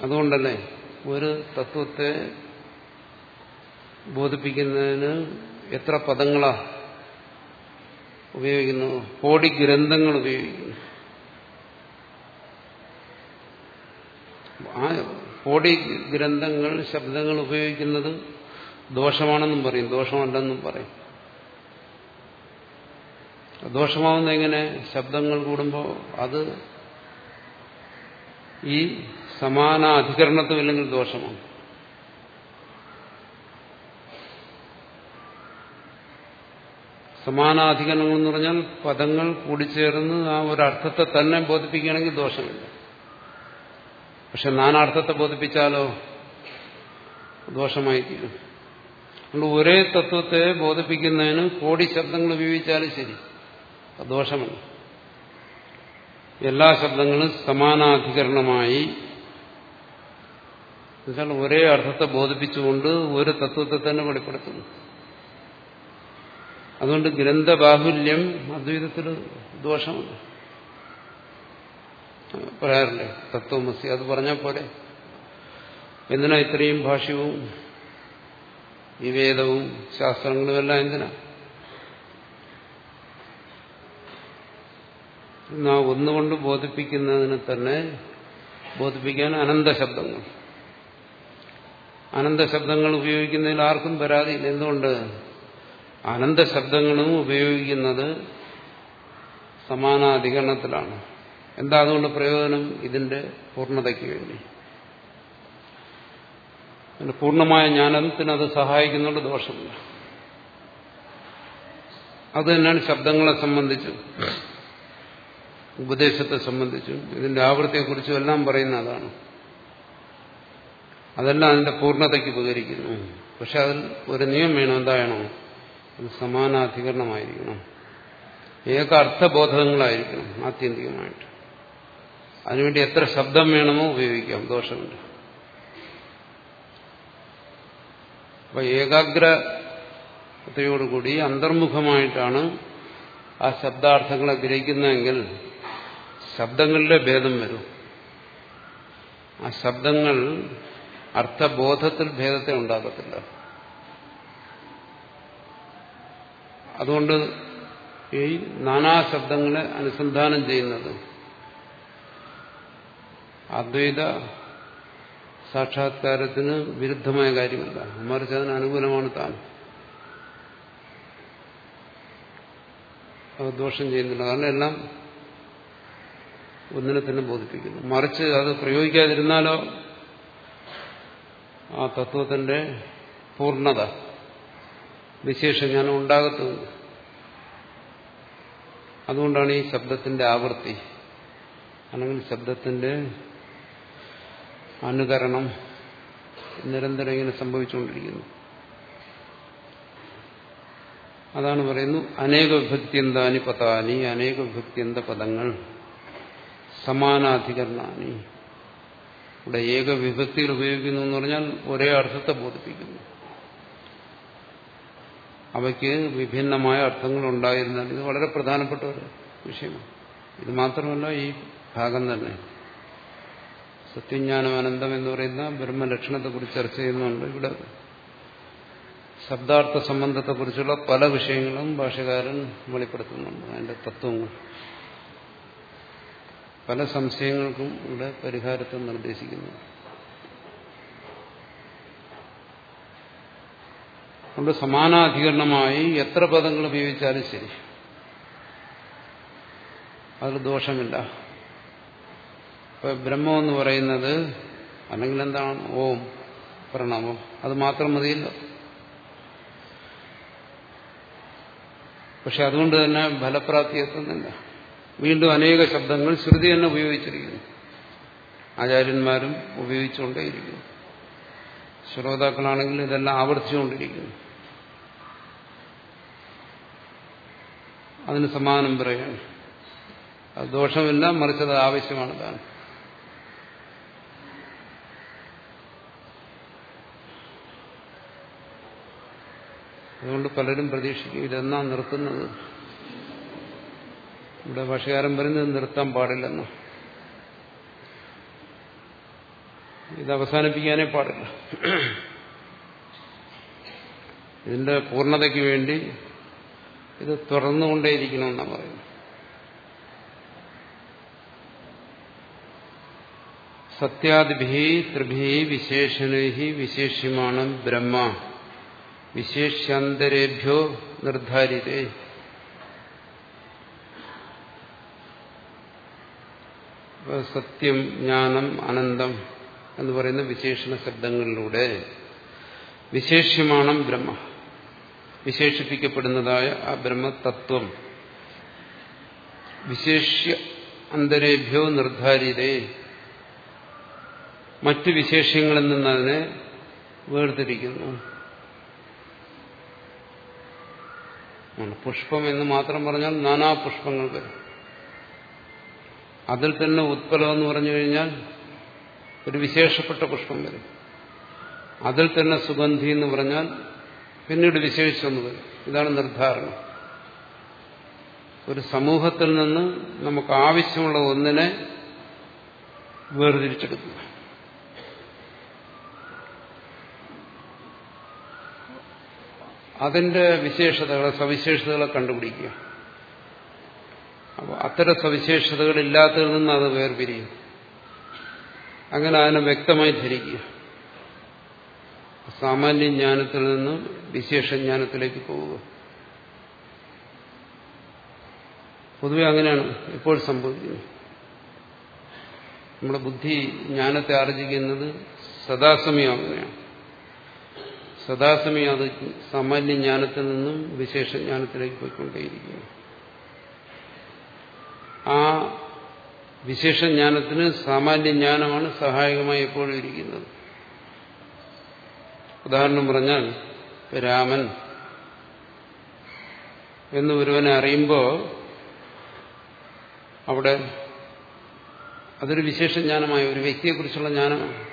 അതുകൊണ്ടല്ലേ ഒരു തത്വത്തെ ബോധിപ്പിക്കുന്നതിന് എത്ര പദങ്ങളാ ഉപയോഗിക്കുന്നു? കോടി ഗ്രന്ഥങ്ങൾ ഉപയോഗിക്കുന്നു. ആ കോടി ഗ്രന്ഥങ്ങൾ ശബ്ദങ്ങൾ ഉപയോഗിക്കുന്നത് ദോഷമാണെന്നും പറയും. ദോഷമല്ലെന്നും പറയും. ദോഷമാവുന്ന എങ്ങനെ? ശബ്ദങ്ങൾ കൂടുമ്പോൾ അത് ഈ സമാന അധികരണത്തുമില്ലെങ്കിൽ ദോഷമാണ്. സമാനാധികരണങ്ങൾ എന്ന് പറഞ്ഞാൽ പദങ്ങൾ കൂടിച്ചേർന്ന് ആ ഒരു അർത്ഥത്തെ തന്നെ ബോധിപ്പിക്കുകയാണെങ്കിൽ ദോഷമില്ല. പക്ഷെ നാനാർത്ഥത്തെ ബോധിപ്പിച്ചാലോ ദോഷമായി തീരും അതുകൊണ്ട് ഒരേ തത്വത്തെ ബോധിപ്പിക്കുന്നതിന് കോടി ശബ്ദങ്ങൾ ഉപയോഗിച്ചാലും ശരി. ദോഷമല്ല. എല്ലാ ശബ്ദങ്ങളും സമാനാധികരണമായി എന്നുവെച്ചാൽ ഒരേ അർത്ഥത്തെ ബോധിപ്പിച്ചുകൊണ്ട് ഒരു തത്വത്തെ തന്നെ വെളിപ്പെടുത്തുന്നു. അതുകൊണ്ട് ഗ്രന്ഥബാഹുല്യം അദ്വൈതത്തിൽ ദോഷമുണ്ട്. പറയാറില്ലേ? തത്വമസി അത് പറഞ്ഞാൽ പോലെ എന്തിനാ ഇത്രയും ഭാഷ്യവും ഈ വേദവും ശാസ്ത്രങ്ങളും എല്ലാം എന്തിനാ? നാ ഒന്നുകൊണ്ട് ബോധിപ്പിക്കുന്നതിന് തന്നെ ബോധിപ്പിക്കാൻ അനന്ത ശബ്ദങ്ങൾ അനന്ത ശബ്ദങ്ങൾ ഉപയോഗിക്കുന്നതിൽ ആർക്കും പരാതിയില്ല എന്തുകൊണ്ട്? അനന്ത ശബ്ദങ്ങളും ഉപയോഗിക്കുന്നത് സമാനാധികരണത്തിലാണ്. എന്താ അതുകൊണ്ട് പ്രയോജനം? ഇതിന്റെ പൂർണതയ്ക്ക് വേണ്ടി. പൂർണമായ ജ്ഞാനത്തിന് അത് സഹായിക്കുന്നുണ്ട് ദോഷമില്ല. അത് തന്നെയാണ് ശബ്ദങ്ങളെ സംബന്ധിച്ചും ഉപദേശത്തെ സംബന്ധിച്ചും ഇതിന്റെ ആവൃത്തിയെക്കുറിച്ചും എല്ലാം പറയുന്ന അതാണ്. അതെല്ലാം അതിന്റെ പൂർണതയ്ക്ക് ഉപകരിക്കുന്നു. പക്ഷെ അതിൽ ഒരു നിയമം വേണം. എന്താണോ അത് സമാനാധികരണമായിരിക്കണം. ഏക അർത്ഥബോധകങ്ങളായിരിക്കണം ആത്യന്തികമായിട്ട്. അതിനുവേണ്ടി എത്ര ശബ്ദം വേണമോ ഉപയോഗിക്കാം. ദോഷമുണ്ട് അപ്പൊ ഏകാഗ്രതയോടുകൂടി അന്തർമുഖമായിട്ടാണ് ആ ശബ്ദാർത്ഥങ്ങളെ ഗ്രഹിക്കുന്നതെങ്കിൽ ശബ്ദങ്ങളുടെ ഭേദം വരും. ആ ശബ്ദങ്ങൾ അർത്ഥബോധത്തിൽ ഭേദത്തെ ഉണ്ടാകത്തില്ല അതുകൊണ്ട് ഈ നാനാ ശബ്ദങ്ങളെ അനുസന്ധാനം ചെയ്യുന്നത് അദ്വൈത സാക്ഷാത്കാരത്തിന് വിരുദ്ധമായ കാര്യമല്ല. മറിച്ച് അതിന് അനുകൂലമാണ് താൻ. അത് ദോഷം ചെയ്യുന്നില്ല. കാരണം എല്ലാം ഒന്നിനെ തന്നെ ബോധിപ്പിക്കുന്നു. മറിച്ച് അത് പ്രയോഗിക്കാതിരുന്നാലോ ആ തത്വത്തിന്റെ പൂർണത. വിശേഷജ്ഞാനം ഉണ്ടാകത്തുമില്ല അതുകൊണ്ടാണ് ഈ ശബ്ദത്തിന്റെ ആവൃത്തി. അല്ലെങ്കിൽ ശബ്ദത്തിന്റെ അനുകരണം നിരന്തരം ഇങ്ങനെ സംഭവിച്ചുകൊണ്ടിരിക്കുന്നു. അതാണ് പറയുന്നു അനേക വിഭക്തിയന്താനി പതാനി അനേക വിഭക്തിയന്ത പദങ്ങൾ സമാനാധികരണാനി. ഇവിടെ ഏക വിഭക്തിയിൽ ഉപയോഗിക്കുന്നു എന്ന് പറഞ്ഞാൽ ഒരേ അർത്ഥത്തെ ബോധിപ്പിക്കുന്നു. അവയ്ക്ക് വിഭിന്നമായ അർത്ഥങ്ങൾ ഉണ്ടായിരുന്നാൽ ഇത് വളരെ പ്രധാനപ്പെട്ട ഒരു വിഷയമാണ്. ഇത് മാത്രമല്ല ഈ ഭാഗം തന്നെ. സത്യജ്ഞാനം അനന്തം എന്ന് പറയുന്ന ബ്രഹ്മലക്ഷണത്തെക്കുറിച്ച് ചർച്ച ചെയ്യുന്നുണ്ട്. ഇവിടെ ശബ്ദാർത്ഥ സംബന്ധത്തെക്കുറിച്ചുള്ള പല വിഷയങ്ങളും ഭാഷകാരൻ വെളിപ്പെടുത്തുന്നുണ്ട്. അതിന്റെ തത്വങ്ങൾ. പല സംശയങ്ങൾക്കും ഇവിടെ പരിഹാരത്തെ നിർദ്ദേശിക്കുന്നു. അതുകൊണ്ട് സമാനാധികരണമായി എത്ര പദങ്ങൾ ഉപയോഗിച്ചാലും ശരി. അതിൽ ദോഷമില്ല. ഇപ്പൊ ബ്രഹ്മം എന്ന് പറയുന്നത് അല്ലെങ്കിൽ എന്താണ് ഓം പ്രണാമം അത് മാത്രം മതിയില്ല. പക്ഷെ അതുകൊണ്ട് തന്നെ ഫലപ്രാപ്തി എത്തുന്നില്ല വീണ്ടും അനേക ശബ്ദങ്ങൾ ശ്രുതി തന്നെ ഉപയോഗിച്ചിരിക്കുന്നു. ആചാര്യന്മാരും ഉപയോഗിച്ചുകൊണ്ടേയിരിക്കുന്നു. ശ്രോതാക്കളാണെങ്കിൽ ഇതെല്ലാം ആവർത്തിച്ചുകൊണ്ടിരിക്കുന്നു. അതിന് സമാനം പറയാണ് അത് ദോഷമില്ല മറിച്ചത് ആവശ്യമാണ് താൻ അതുകൊണ്ട് പലരും പ്രതീക്ഷിക്കും ഇതെന്നാ നിർത്തുന്നത്. ഇവിടെ ഭാഷകാരൻ പറയുന്നത് നിർത്താൻ പാടില്ലെന്ന്. ഇത് അവസാനിപ്പിക്കാനേ പാടില്ല. ഇതിന്റെ പൂർണതയ്ക്ക് വേണ്ടി ഇത് തുറന്നുകൊണ്ടേയിരിക്കണമെന്നാണ് പറയുന്നത്. സത്യാദിഭി ത്രിഭി വിശേഷണൈ വിശേഷ്യമാണ് ബ്രഹ്മ. വിശേഷ്യാന്തരേഭ്യോ നിർദ്ധാരിതേ സത്യം ജ്ഞാനം അനന്തം എന്ന് പറയുന്ന വിശേഷണ ശബ്ദങ്ങളിലൂടെ വിശേഷ്യമാണ് ബ്രഹ്മ. വിശേഷിപ്പിക്കപ്പെടുന്നതായ ആ ബ്രഹ്മതത്വം വിശേഷ്യ അന്തരേഭ്യോ നിർദ്ധാരിതേ മറ്റു വിശേഷ്യങ്ങളിൽ നിന്ന് അതിനെ വേർതിരിക്കുന്നു പുഷ്പം എന്ന് മാത്രം പറഞ്ഞാൽ നാനാ പുഷ്പങ്ങൾ വരും. അതിൽ തന്നെ ഉത്പലം എന്ന് പറഞ്ഞു കഴിഞ്ഞാൽ ഒരു വിശേഷപ്പെട്ട പുഷ്പം വരും. അതിൽ തന്നെ സുഗന്ധി എന്ന് പറഞ്ഞാൽ പിന്നീട് വിശേഷിച്ചൊന്ന് വരും. ഇതാണ് നിർദ്ധാരണം ഒരു സമൂഹത്തിൽ നിന്ന് നമുക്ക് ആവശ്യമുള്ള ഒന്നിനെ വേർതിരിച്ചെടുക്കുക. അതിന്റെ വിശേഷതകളെ സവിശേഷതകളെ കണ്ടുപിടിക്കുക. അപ്പോൾ അത്തരം സവിശേഷതകൾ ഇല്ലാത്തതിൽ നിന്ന് അത് വേർപിരിയും. അങ്ങനെ അതിനെ വ്യക്തമായി ധരിക്കുക. സാമാന്യ ജ്ഞാനത്തിൽ നിന്ന് വിശേഷ ജ്ഞാനത്തിലേക്ക് പോവുക. പൊതുവെ അങ്ങനെയാണ് ഇപ്പോൾ സംഭവിക്കുന്നത്. നമ്മുടെ ബുദ്ധി ജ്ഞാനത്തെ ആർജിക്കുന്നത് സദാസമയം അങ്ങനെയാണ് സദാസമയം അത് സാമാന്യ ജ്ഞാനത്തിൽ നിന്നും വിശേഷ ജ്ഞാനത്തിലേക്ക് പോയിക്കൊണ്ടേയിരിക്കുന്നു ആ വിശേഷ ജ്ഞാനത്തിന് സാമാന്യ ജ്ഞാനമാണ് സഹായകമായി എപ്പോഴും ഇരിക്കുന്നത്. ഉദാഹരണം പറഞ്ഞാൽ രാമൻ എന്ന് ഒരുവനെ അറിയുമ്പോൾ അവിടെ അതൊരു വിശേഷ ജ്ഞാനമായ ഒരു വ്യക്തിയെക്കുറിച്ചുള്ള ജ്ഞാനമാണ്.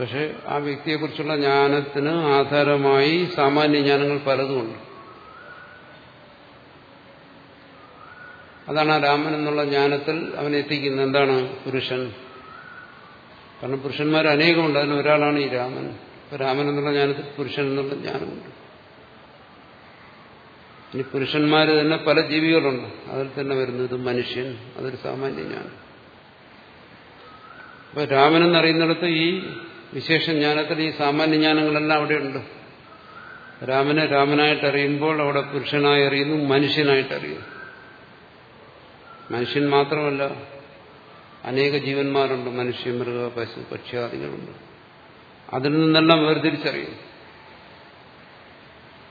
പക്ഷെ ആ വ്യക്തിയെക്കുറിച്ചുള്ള ജ്ഞാനത്തിന് ആധാരമായി സാമാന്യ ജ്ഞാനങ്ങൾ പലതുമുണ്ട്. അതാണ് ആ രാമൻ എന്നുള്ള ജ്ഞാനത്തിൽ അവൻ എത്തിക്കുന്നത്. എന്താണ് പുരുഷൻ? കാരണം പുരുഷന്മാർ അനേകമുണ്ട്. അതിൽ ഒരാളാണ് ഈ രാമൻ. രാമൻ എന്നുള്ള ജ്ഞാനത്തിൽ പുരുഷൻ എന്നുള്ള ജ്ഞാനമുണ്ട്. ഇനി പുരുഷന്മാർ തന്നെ പല ജീവികളുണ്ട്. അതിൽ തന്നെ വരുന്നത് മനുഷ്യൻ. അതൊരു സാമാന്യ ജ്ഞാനം. അപ്പൊ രാമൻ എന്നറിയുന്നിടത്ത് ഈ വിശേഷ ജ്ഞാനത്തിൽ ഈ സാമാന്യ ജ്ഞാനങ്ങളെല്ലാം അവിടെയുണ്ട്. രാമനെ രാമനായിട്ട് അറിയുമ്പോൾ അവിടെ പുരുഷനായി അറിയുന്നു മനുഷ്യനായിട്ട് അറിയുന്നു. മനുഷ്യൻ മാത്രമല്ല അനേക ജീവന്മാരുണ്ട് മനുഷ്യ മൃഗ പശു പക്ഷ്യാദികളുണ്ട് അതിൽ നിന്നെല്ലാം വേർതിരിച്ചറിയും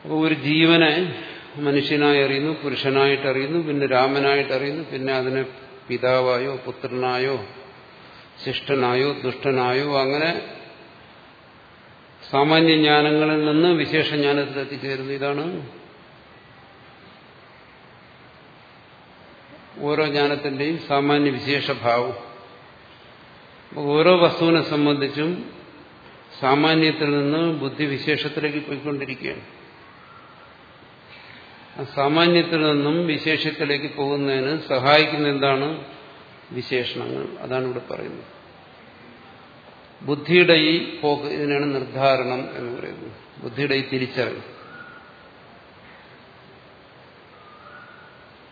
അപ്പോൾ ഒരു ജീവനെ മനുഷ്യനായി അറിയുന്നു പുരുഷനായിട്ട് അറിയുന്നു പിന്നെ രാമനായിട്ട് അറിയുന്നു പിന്നെ അതിനെ പിതാവായോ പുത്രനായോ ശിഷ്ടനായോ ദുഷ്ടനായോ അങ്ങനെ സാമാന്യ ജ്ഞാനങ്ങളിൽ നിന്ന് വിശേഷ ജ്ഞാനത്തിൽ എത്തിച്ചേരുന്നു ഇതാണ് ഓരോ ജ്ഞാനത്തിന്റെയും സാമാന്യ വിശേഷഭാവം. ഓരോ വസ്തുവിനെ സംബന്ധിച്ചും സാമാന്യത്തിൽ നിന്ന് ബുദ്ധിവിശേഷത്തിലേക്ക് പോയിക്കൊണ്ടിരിക്കുകയാണ്. സാമാന്യത്തിൽ നിന്നും വിശേഷത്തിലേക്ക് പോകുന്നതിന് സഹായിക്കുന്ന എന്താണ് വിശേഷണങ്ങൾ? അതാണ് ഇവിടെ പറയുന്നത്. ബുദ്ധിയുടെ ഈ പോക്ക് ഇതിനാണ് നിർദ്ധാരണം എന്ന് പറയുന്നത്. ബുദ്ധിയുടെ ഈ തിരിച്ചറിവ്.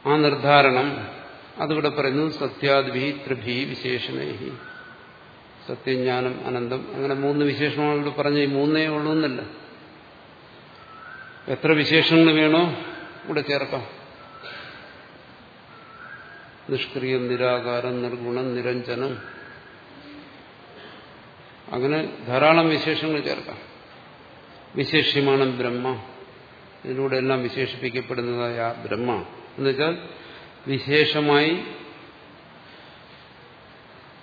ആ നിർദ്ധാരണം അതിവിടെ പറയുന്നു സത്യാദ്ഭി ത്രിഭി വിശേഷണേഹി. സത്യജ്ഞാനം അനന്തം അങ്ങനെ മൂന്ന് വിശേഷണമാണ് ഇവിടെ പറഞ്ഞ ഈ മൂന്നേ ഉള്ളൂ എന്നല്ല. എത്ര വിശേഷങ്ങൾ വേണോ ഇവിടെ ചേർക്കാം. നിഷ്ക്രിയം നിരാകാരം നിർഗുണം നിരഞ്ജനം. അങ്ങനെ ധാരാളം വിശേഷങ്ങൾ ചേർക്കാം. വിശേഷ്യമാണ് ബ്രഹ്മ. ഇതിലൂടെ എല്ലാം വിശേഷിപ്പിക്കപ്പെടുന്നതായ ബ്രഹ്മ. എന്നുവെച്ചാൽ വിശേഷമായി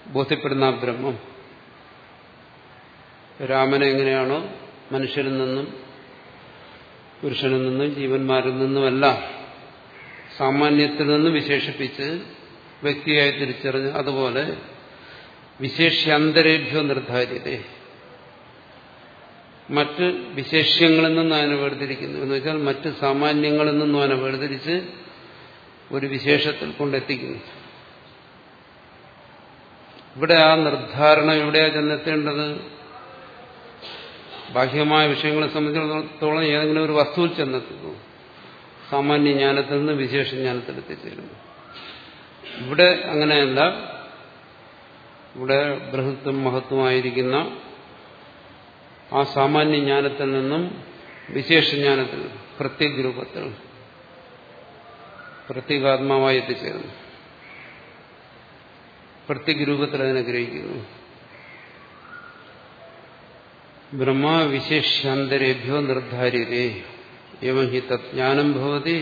ബോധ്യപ്പെടുന്ന ബ്രഹ്മം. രാമനെ എങ്ങനെയാണോ മനുഷ്യരിൽ നിന്നും പുരുഷനിൽ നിന്നും ജീവന്മാരിൽ നിന്നുമല്ല സാമാന്യത്തിൽ നിന്ന് വിശേഷിപ്പിച്ച് വ്യക്തിയായി തിരിച്ചറിഞ്ഞ് അതുപോലെ വിശേഷ്യാന്തരേഭ്യോ നിർദ്ധാരിത മറ്റ് വിശേഷ്യങ്ങളിൽ നിന്നും അവനെ വേർതിരിക്കുന്നു. എന്ന് വെച്ചാൽ മറ്റ് സാമാന്യങ്ങളിൽ നിന്നും അവനെ വേർതിരിച്ച് ഒരു വിശേഷത്തിൽ കൊണ്ടെത്തിക്കുന്നു. ഇവിടെ ആ നിർദ്ധാരണം എവിടെയാ ചെന്നെത്തേണ്ടത്? ബാഹ്യമായ വിഷയങ്ങളെ സംബന്ധിച്ചിടത്തോളം ഏതെങ്കിലും ഒരു വസ്തുവിൽ ചെന്നെത്തുന്നു. സാമാന്യ ജ്ഞാനത്തിൽ നിന്ന് വിശേഷ ജ്ഞാനത്തിൽ എത്തിച്ചേരുന്നു. ഇവിടെ അങ്ങനെയല്ല ഇവിടെ ബൃഹത്വം മഹത്വമായിരിക്കുന്ന ആ സാമാന്യ ജ്ഞാനത്തിൽ നിന്നും വിശേഷ ജ്ഞാനത്തിൽ പ്രത്യേക രൂപത്തിൽ പ്രത്യേകാത്മാവായി എത്തിച്ചേരുന്നു പ്രത്യേക രൂപത്തിൽ അതിനെ ഗ്രഹിക്കുന്നു. ബ്രഹ്മവിശേഷ്യാന്തരേഭ്യോ നിർദ്ധാര്യതേ എവം ഹി തജ്ഞാനം ഭവതി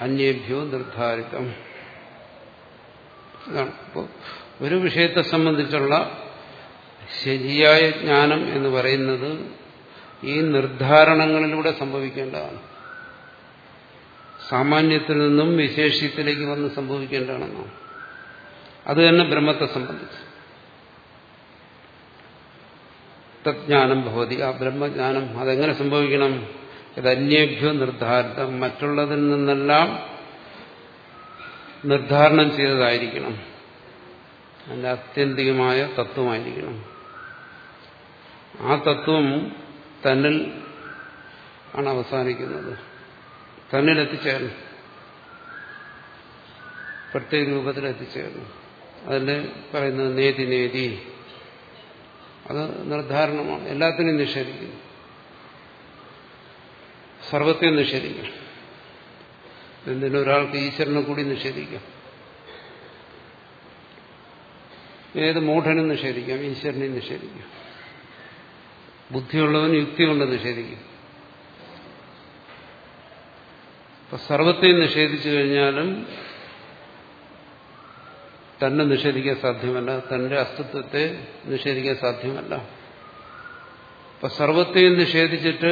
അന്യേഭ്യോ നിർദ്ധാരിതം ഒരു വിഷയത്തെ സംബന്ധിച്ചുള്ള ശരിയായ ജ്ഞാനം എന്ന് പറയുന്നത് ഈ നിർദ്ധാരണങ്ങളിലൂടെ സംഭവിക്കേണ്ടതാണ്. സാമാന്യത്തിൽ നിന്നും വിശേഷ്യത്തിലേക്ക് വന്ന് സംഭവിക്കേണ്ടതാണെന്നോ? അത് തന്നെ ബ്രഹ്മത്തെ സംബന്ധിച്ച്. തജ്ഞാനം ഭവതി. ആ ബ്രഹ്മജ്ഞാനം അതെങ്ങനെ സംഭവിക്കണം? ഇത് അന്യേഭ്യോ നിർദ്ധാരിതം മറ്റുള്ളതിൽ നിന്നെല്ലാം നിർദ്ധാരണം ചെയ്തതായിരിക്കണം. അതിന്റെ ആത്യന്തികമായ തത്വമായിരിക്കണം. ആ തത്വം തന്നിൽ ആണ് അവസാനിക്കുന്നത്. തന്നിൽ എത്തിച്ചേരണം പ്രത്യേക രൂപത്തിൽ എത്തിച്ചേർന്നു. അതിൽ പറയുന്നത് നേതി നേതി. അത് നിർദ്ധാരണമാണ് എല്ലാത്തിനെയും നിഷേധിക്കുന്നു. സർവത്തെ നിഷേധിക്കും എന്തിനും ഒരാൾക്ക് ഈശ്വരനെ കൂടി നിഷേധിക്കാം? ഏത് മൂഢനും നിഷേധിക്കാം ഈശ്വരനെയും നിഷേധിക്കാം. ബുദ്ധിയുള്ളവൻ യുക്തി കൊണ്ട് നിഷേധിക്കും. അപ്പൊ സർവത്തെയും നിഷേധിച്ചു കഴിഞ്ഞാലും തന്നെ നിഷേധിക്കാൻ സാധ്യമല്ല തന്റെ അസ്തിത്വത്തെ നിഷേധിക്കാൻ സാധ്യമല്ല. അപ്പൊ സർവത്തെയും നിഷേധിച്ചിട്ട്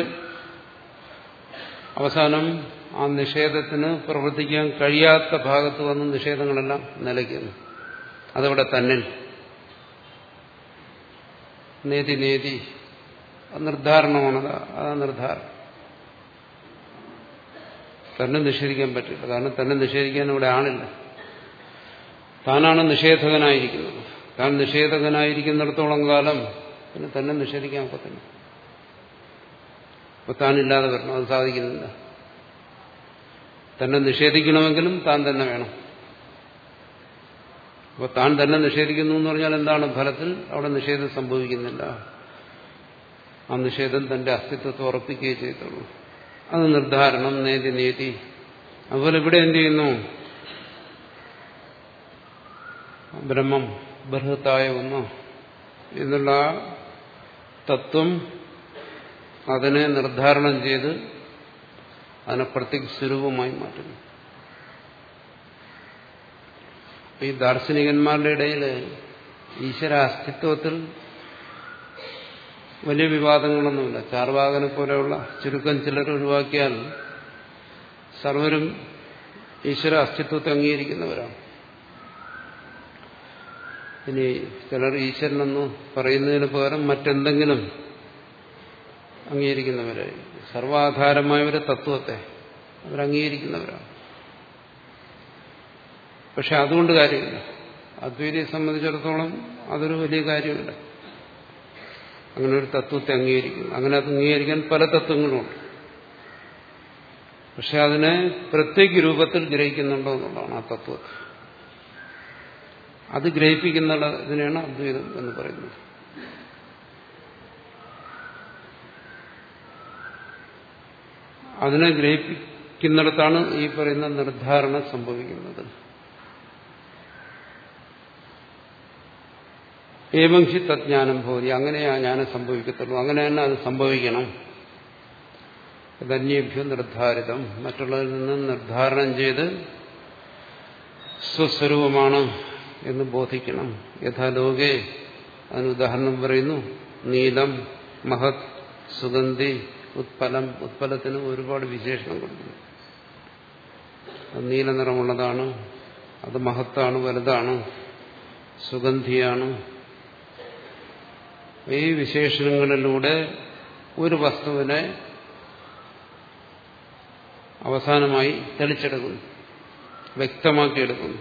അവസാനം ആ നിഷേധത്തിന് പ്രവർത്തിക്കാൻ കഴിയാത്ത ഭാഗത്ത് വന്ന് നിഷേധങ്ങളെല്ലാം നിലയ്ക്കുന്നു. അതവിടെ തന്നിൽ നേതി നേതി. നിർദ്ധാരണമാണത് ആ നിർദ്ധാരണം തന്നെ നിഷേധിക്കാൻ പറ്റില്ല. കാരണം തന്നെ നിഷേധിക്കാൻ ഇവിടെ ആളില്ല. താനാണ് നിഷേധകനായിരിക്കുന്നത്. താൻ നിഷേധകനായിരിക്കുന്നിടത്തോളം കാലം പിന്നെ തന്നെ നിഷേധിക്കാൻ ഒക്കത്തില്ല അപ്പൊ താനില്ലാതെ വരണം. അത് സാധിക്കുന്നില്ല. തന്നെ നിഷേധിക്കണമെങ്കിലും താൻ തന്നെ വേണം. അപ്പൊ താൻ തന്നെ നിഷേധിക്കുന്നു എന്ന് പറഞ്ഞാൽ എന്താണ് ഫലത്തിൽ? അവിടെ നിഷേധം സംഭവിക്കുന്നില്ല. ആ നിഷേധം തന്റെ അസ്തിത്വത്തെ ഉറപ്പിക്കുകയേ ചെയ്തുള്ളൂ. അത് നിർദ്ധാരണം നേതി നേതി. അതുപോലെ ഇവിടെ എന്ത് ചെയ്യുന്നു? ബ്രഹ്മം ബൃഹത്തായ ഒന്ന് എന്നുള്ള തത്വം അതിനെ നിർദ്ധാരണം ചെയ്ത് അതിനെ പ്രത്യേക സ്വരൂപമായി മാറ്റുന്നു. ഈ ദാർശനികന്മാരുടെ ഇടയിൽ ഈശ്വര അസ്തിത്വത്തിൽ വലിയ വിവാദങ്ങളൊന്നുമില്ല. ചാർവാകനെ പോലെയുള്ള ചുരുക്കം ചിലർ ഒഴിവാക്കിയാൽ സർവരും ഈശ്വര അസ്തിത്വത്തെ അംഗീകരിക്കുന്നവരാണ്. ഇനി ചിലർ ഈശ്വരനെന്ന് പറയുന്നതിന് പകരം മറ്റെന്തെങ്കിലും അംഗീകരിക്കുന്നവരായി സർവാധാരമായ ഒരു തത്വത്തെ അവരംഗീകരിക്കുന്നവരാണ്. പക്ഷെ അതുകൊണ്ട് കാര്യമില്ല. അദ്വൈതിയെ സംബന്ധിച്ചിടത്തോളം അതൊരു വലിയ കാര്യമില്ല. അങ്ങനെ ഒരു തത്വത്തെ അംഗീകരിക്കുന്നു. അങ്ങനെ അത് അംഗീകരിക്കാൻ പല തത്വങ്ങളുമുണ്ട്. പക്ഷെ അതിനെ പ്രത്യേക രൂപത്തിൽ ഗ്രഹിക്കുന്നുണ്ടോ എന്നുള്ളതാണ് ആ തത്വം. അത് ഗ്രഹിപ്പിക്കുന്നതിനാണ് അദ്വൈതം എന്ന് പറയുന്നത്. അതിനെ ഗ്രഹിപ്പിക്കുന്നിടത്താണ് ഈ പറയുന്ന നിർദ്ധാരണം സംഭവിക്കുന്നത്. ഏവം ഹി തജ്ഞാനം ഭവതി. അങ്ങനെയാ ജ്ഞാനം സംഭവിക്കത്തുള്ളൂ. അങ്ങനെ തന്നെ അത് സംഭവിക്കണം. ധന്യേഭ്യോ നിർദ്ധാരിതം മറ്റുള്ളതിൽ നിന്ന് നിർദ്ധാരണം ചെയ്ത് സ്വസ്വരൂപമാണ് എന്ന് ബോധിക്കണം. യഥാലോകെ അതിന് ഉദാഹരണം പറയുന്നു. നീലം മഹത് സുഗന്ധി ഉത്പലം. ഉത്പലത്തിന് ഒരുപാട് വിശേഷണം കൊടുക്കുന്നു. അത് നീല നിറമുള്ളതാണ്. അത് മഹത്താണ് വലുതാണ്. സുഗന്ധിയാണ്. ഈ വിശേഷണങ്ങളിലൂടെ ഒരു വസ്തുവിനെ അവസാനമായി തെളിച്ചെടുക്കുന്നു വ്യക്തമാക്കിയെടുക്കുന്നു.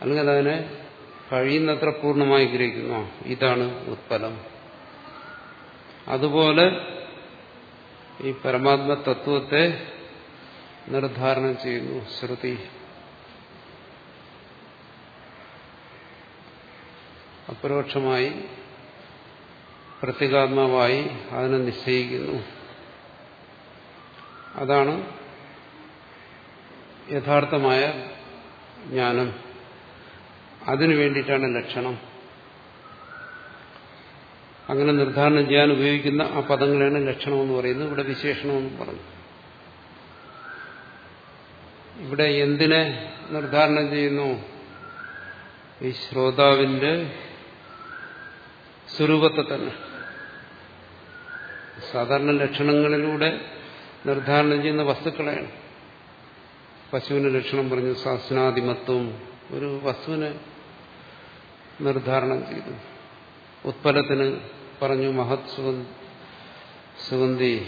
അല്ലെങ്കിൽ അതിനെ കഴിയുന്നത്ര പൂർണമായി ഗ്രഹിക്കുന്നു. ഇതാണ് ഉത്പലം. അതുപോലെ ഈ പരമാത്മ തത്വത്തെ നിർദ്ധാരണം ചെയ്യുന്നു ശ്രുതി. അപരോക്ഷമായി പ്രത്യേകാത്മാവായി അതിനെ നിശ്ചയിക്കുന്നു. അതാണ് യഥാർത്ഥമായ ജ്ഞാനം. അതിനു വേണ്ടിയിട്ടാണ് ലക്ഷണം. അങ്ങനെ നിർദ്ധാരണം ചെയ്യാൻ ഉപയോഗിക്കുന്ന ആ പദങ്ങളാണ് ലക്ഷണമെന്ന് പറയുന്നത്. ഇവിടെ വിശേഷണമെന്ന് പറഞ്ഞു. ഇവിടെ എന്തിനെ നിർദ്ധാരണം ചെയ്യുന്നു? ഈ ശ്രോതാവിന്റെ സ്വരൂപത്തെ തന്നെ. സാധാരണ ലക്ഷണങ്ങളിലൂടെ നിർദ്ധാരണം ചെയ്യുന്ന വസ്തുക്കളെയാണ്. പശുവിന് ലക്ഷണം പറഞ്ഞു സാസ്നാദിമത്വം ഒരു വസ്തുവിനെ നിർദ്ധാരണം ചെയ്തു. ഉത്പലത്തിന് പറഞ്ഞു മഹത് സുഗന്ധി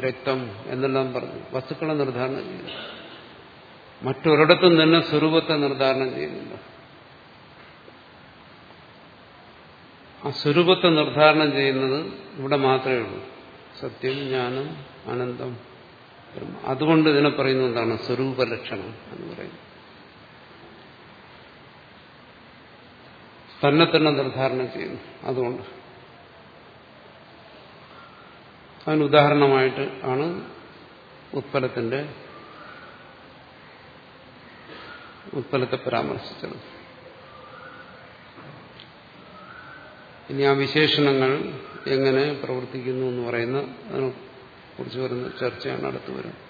രക്തം എന്നെല്ലാം പറഞ്ഞു. വസ്തുക്കളെ നിർദ്ധാരണം ചെയ്തു. മറ്റൊരിടത്തും തന്നെ സ്വരൂപത്തെ നിർദ്ധാരണം ചെയ്യുന്നില്ല ആ സ്വരൂപത്തെ നിർദ്ധാരണം ചെയ്യുന്നത് ഇവിടെ മാത്രമേ ഉള്ളൂ. സത്യം ജ്ഞാനം അനന്തം. അതുകൊണ്ട് ഇതിനെ പറയുന്നത് എന്താണ്? സ്വരൂപ ലക്ഷണം എന്ന് പറയുന്നത്. തന്നെ തന്നെ നിർദ്ധാരണം ചെയ്യുന്നു. അതുകൊണ്ട്. അതിന് ഉദാഹരണമായിട്ട് ആണ് ഉത്പലത്തിന്റെ ഉത്പലത്തെ പരാമർശിച്ചത്. ഇനി ആ വിശേഷണങ്ങൾ എങ്ങനെ പ്രവർത്തിക്കുന്നു എന്ന് പറയുന്ന അതിനെ കുറിച്ച് വരുന്ന ചർച്ചയാണ് അടുത്ത് വരുന്നത്.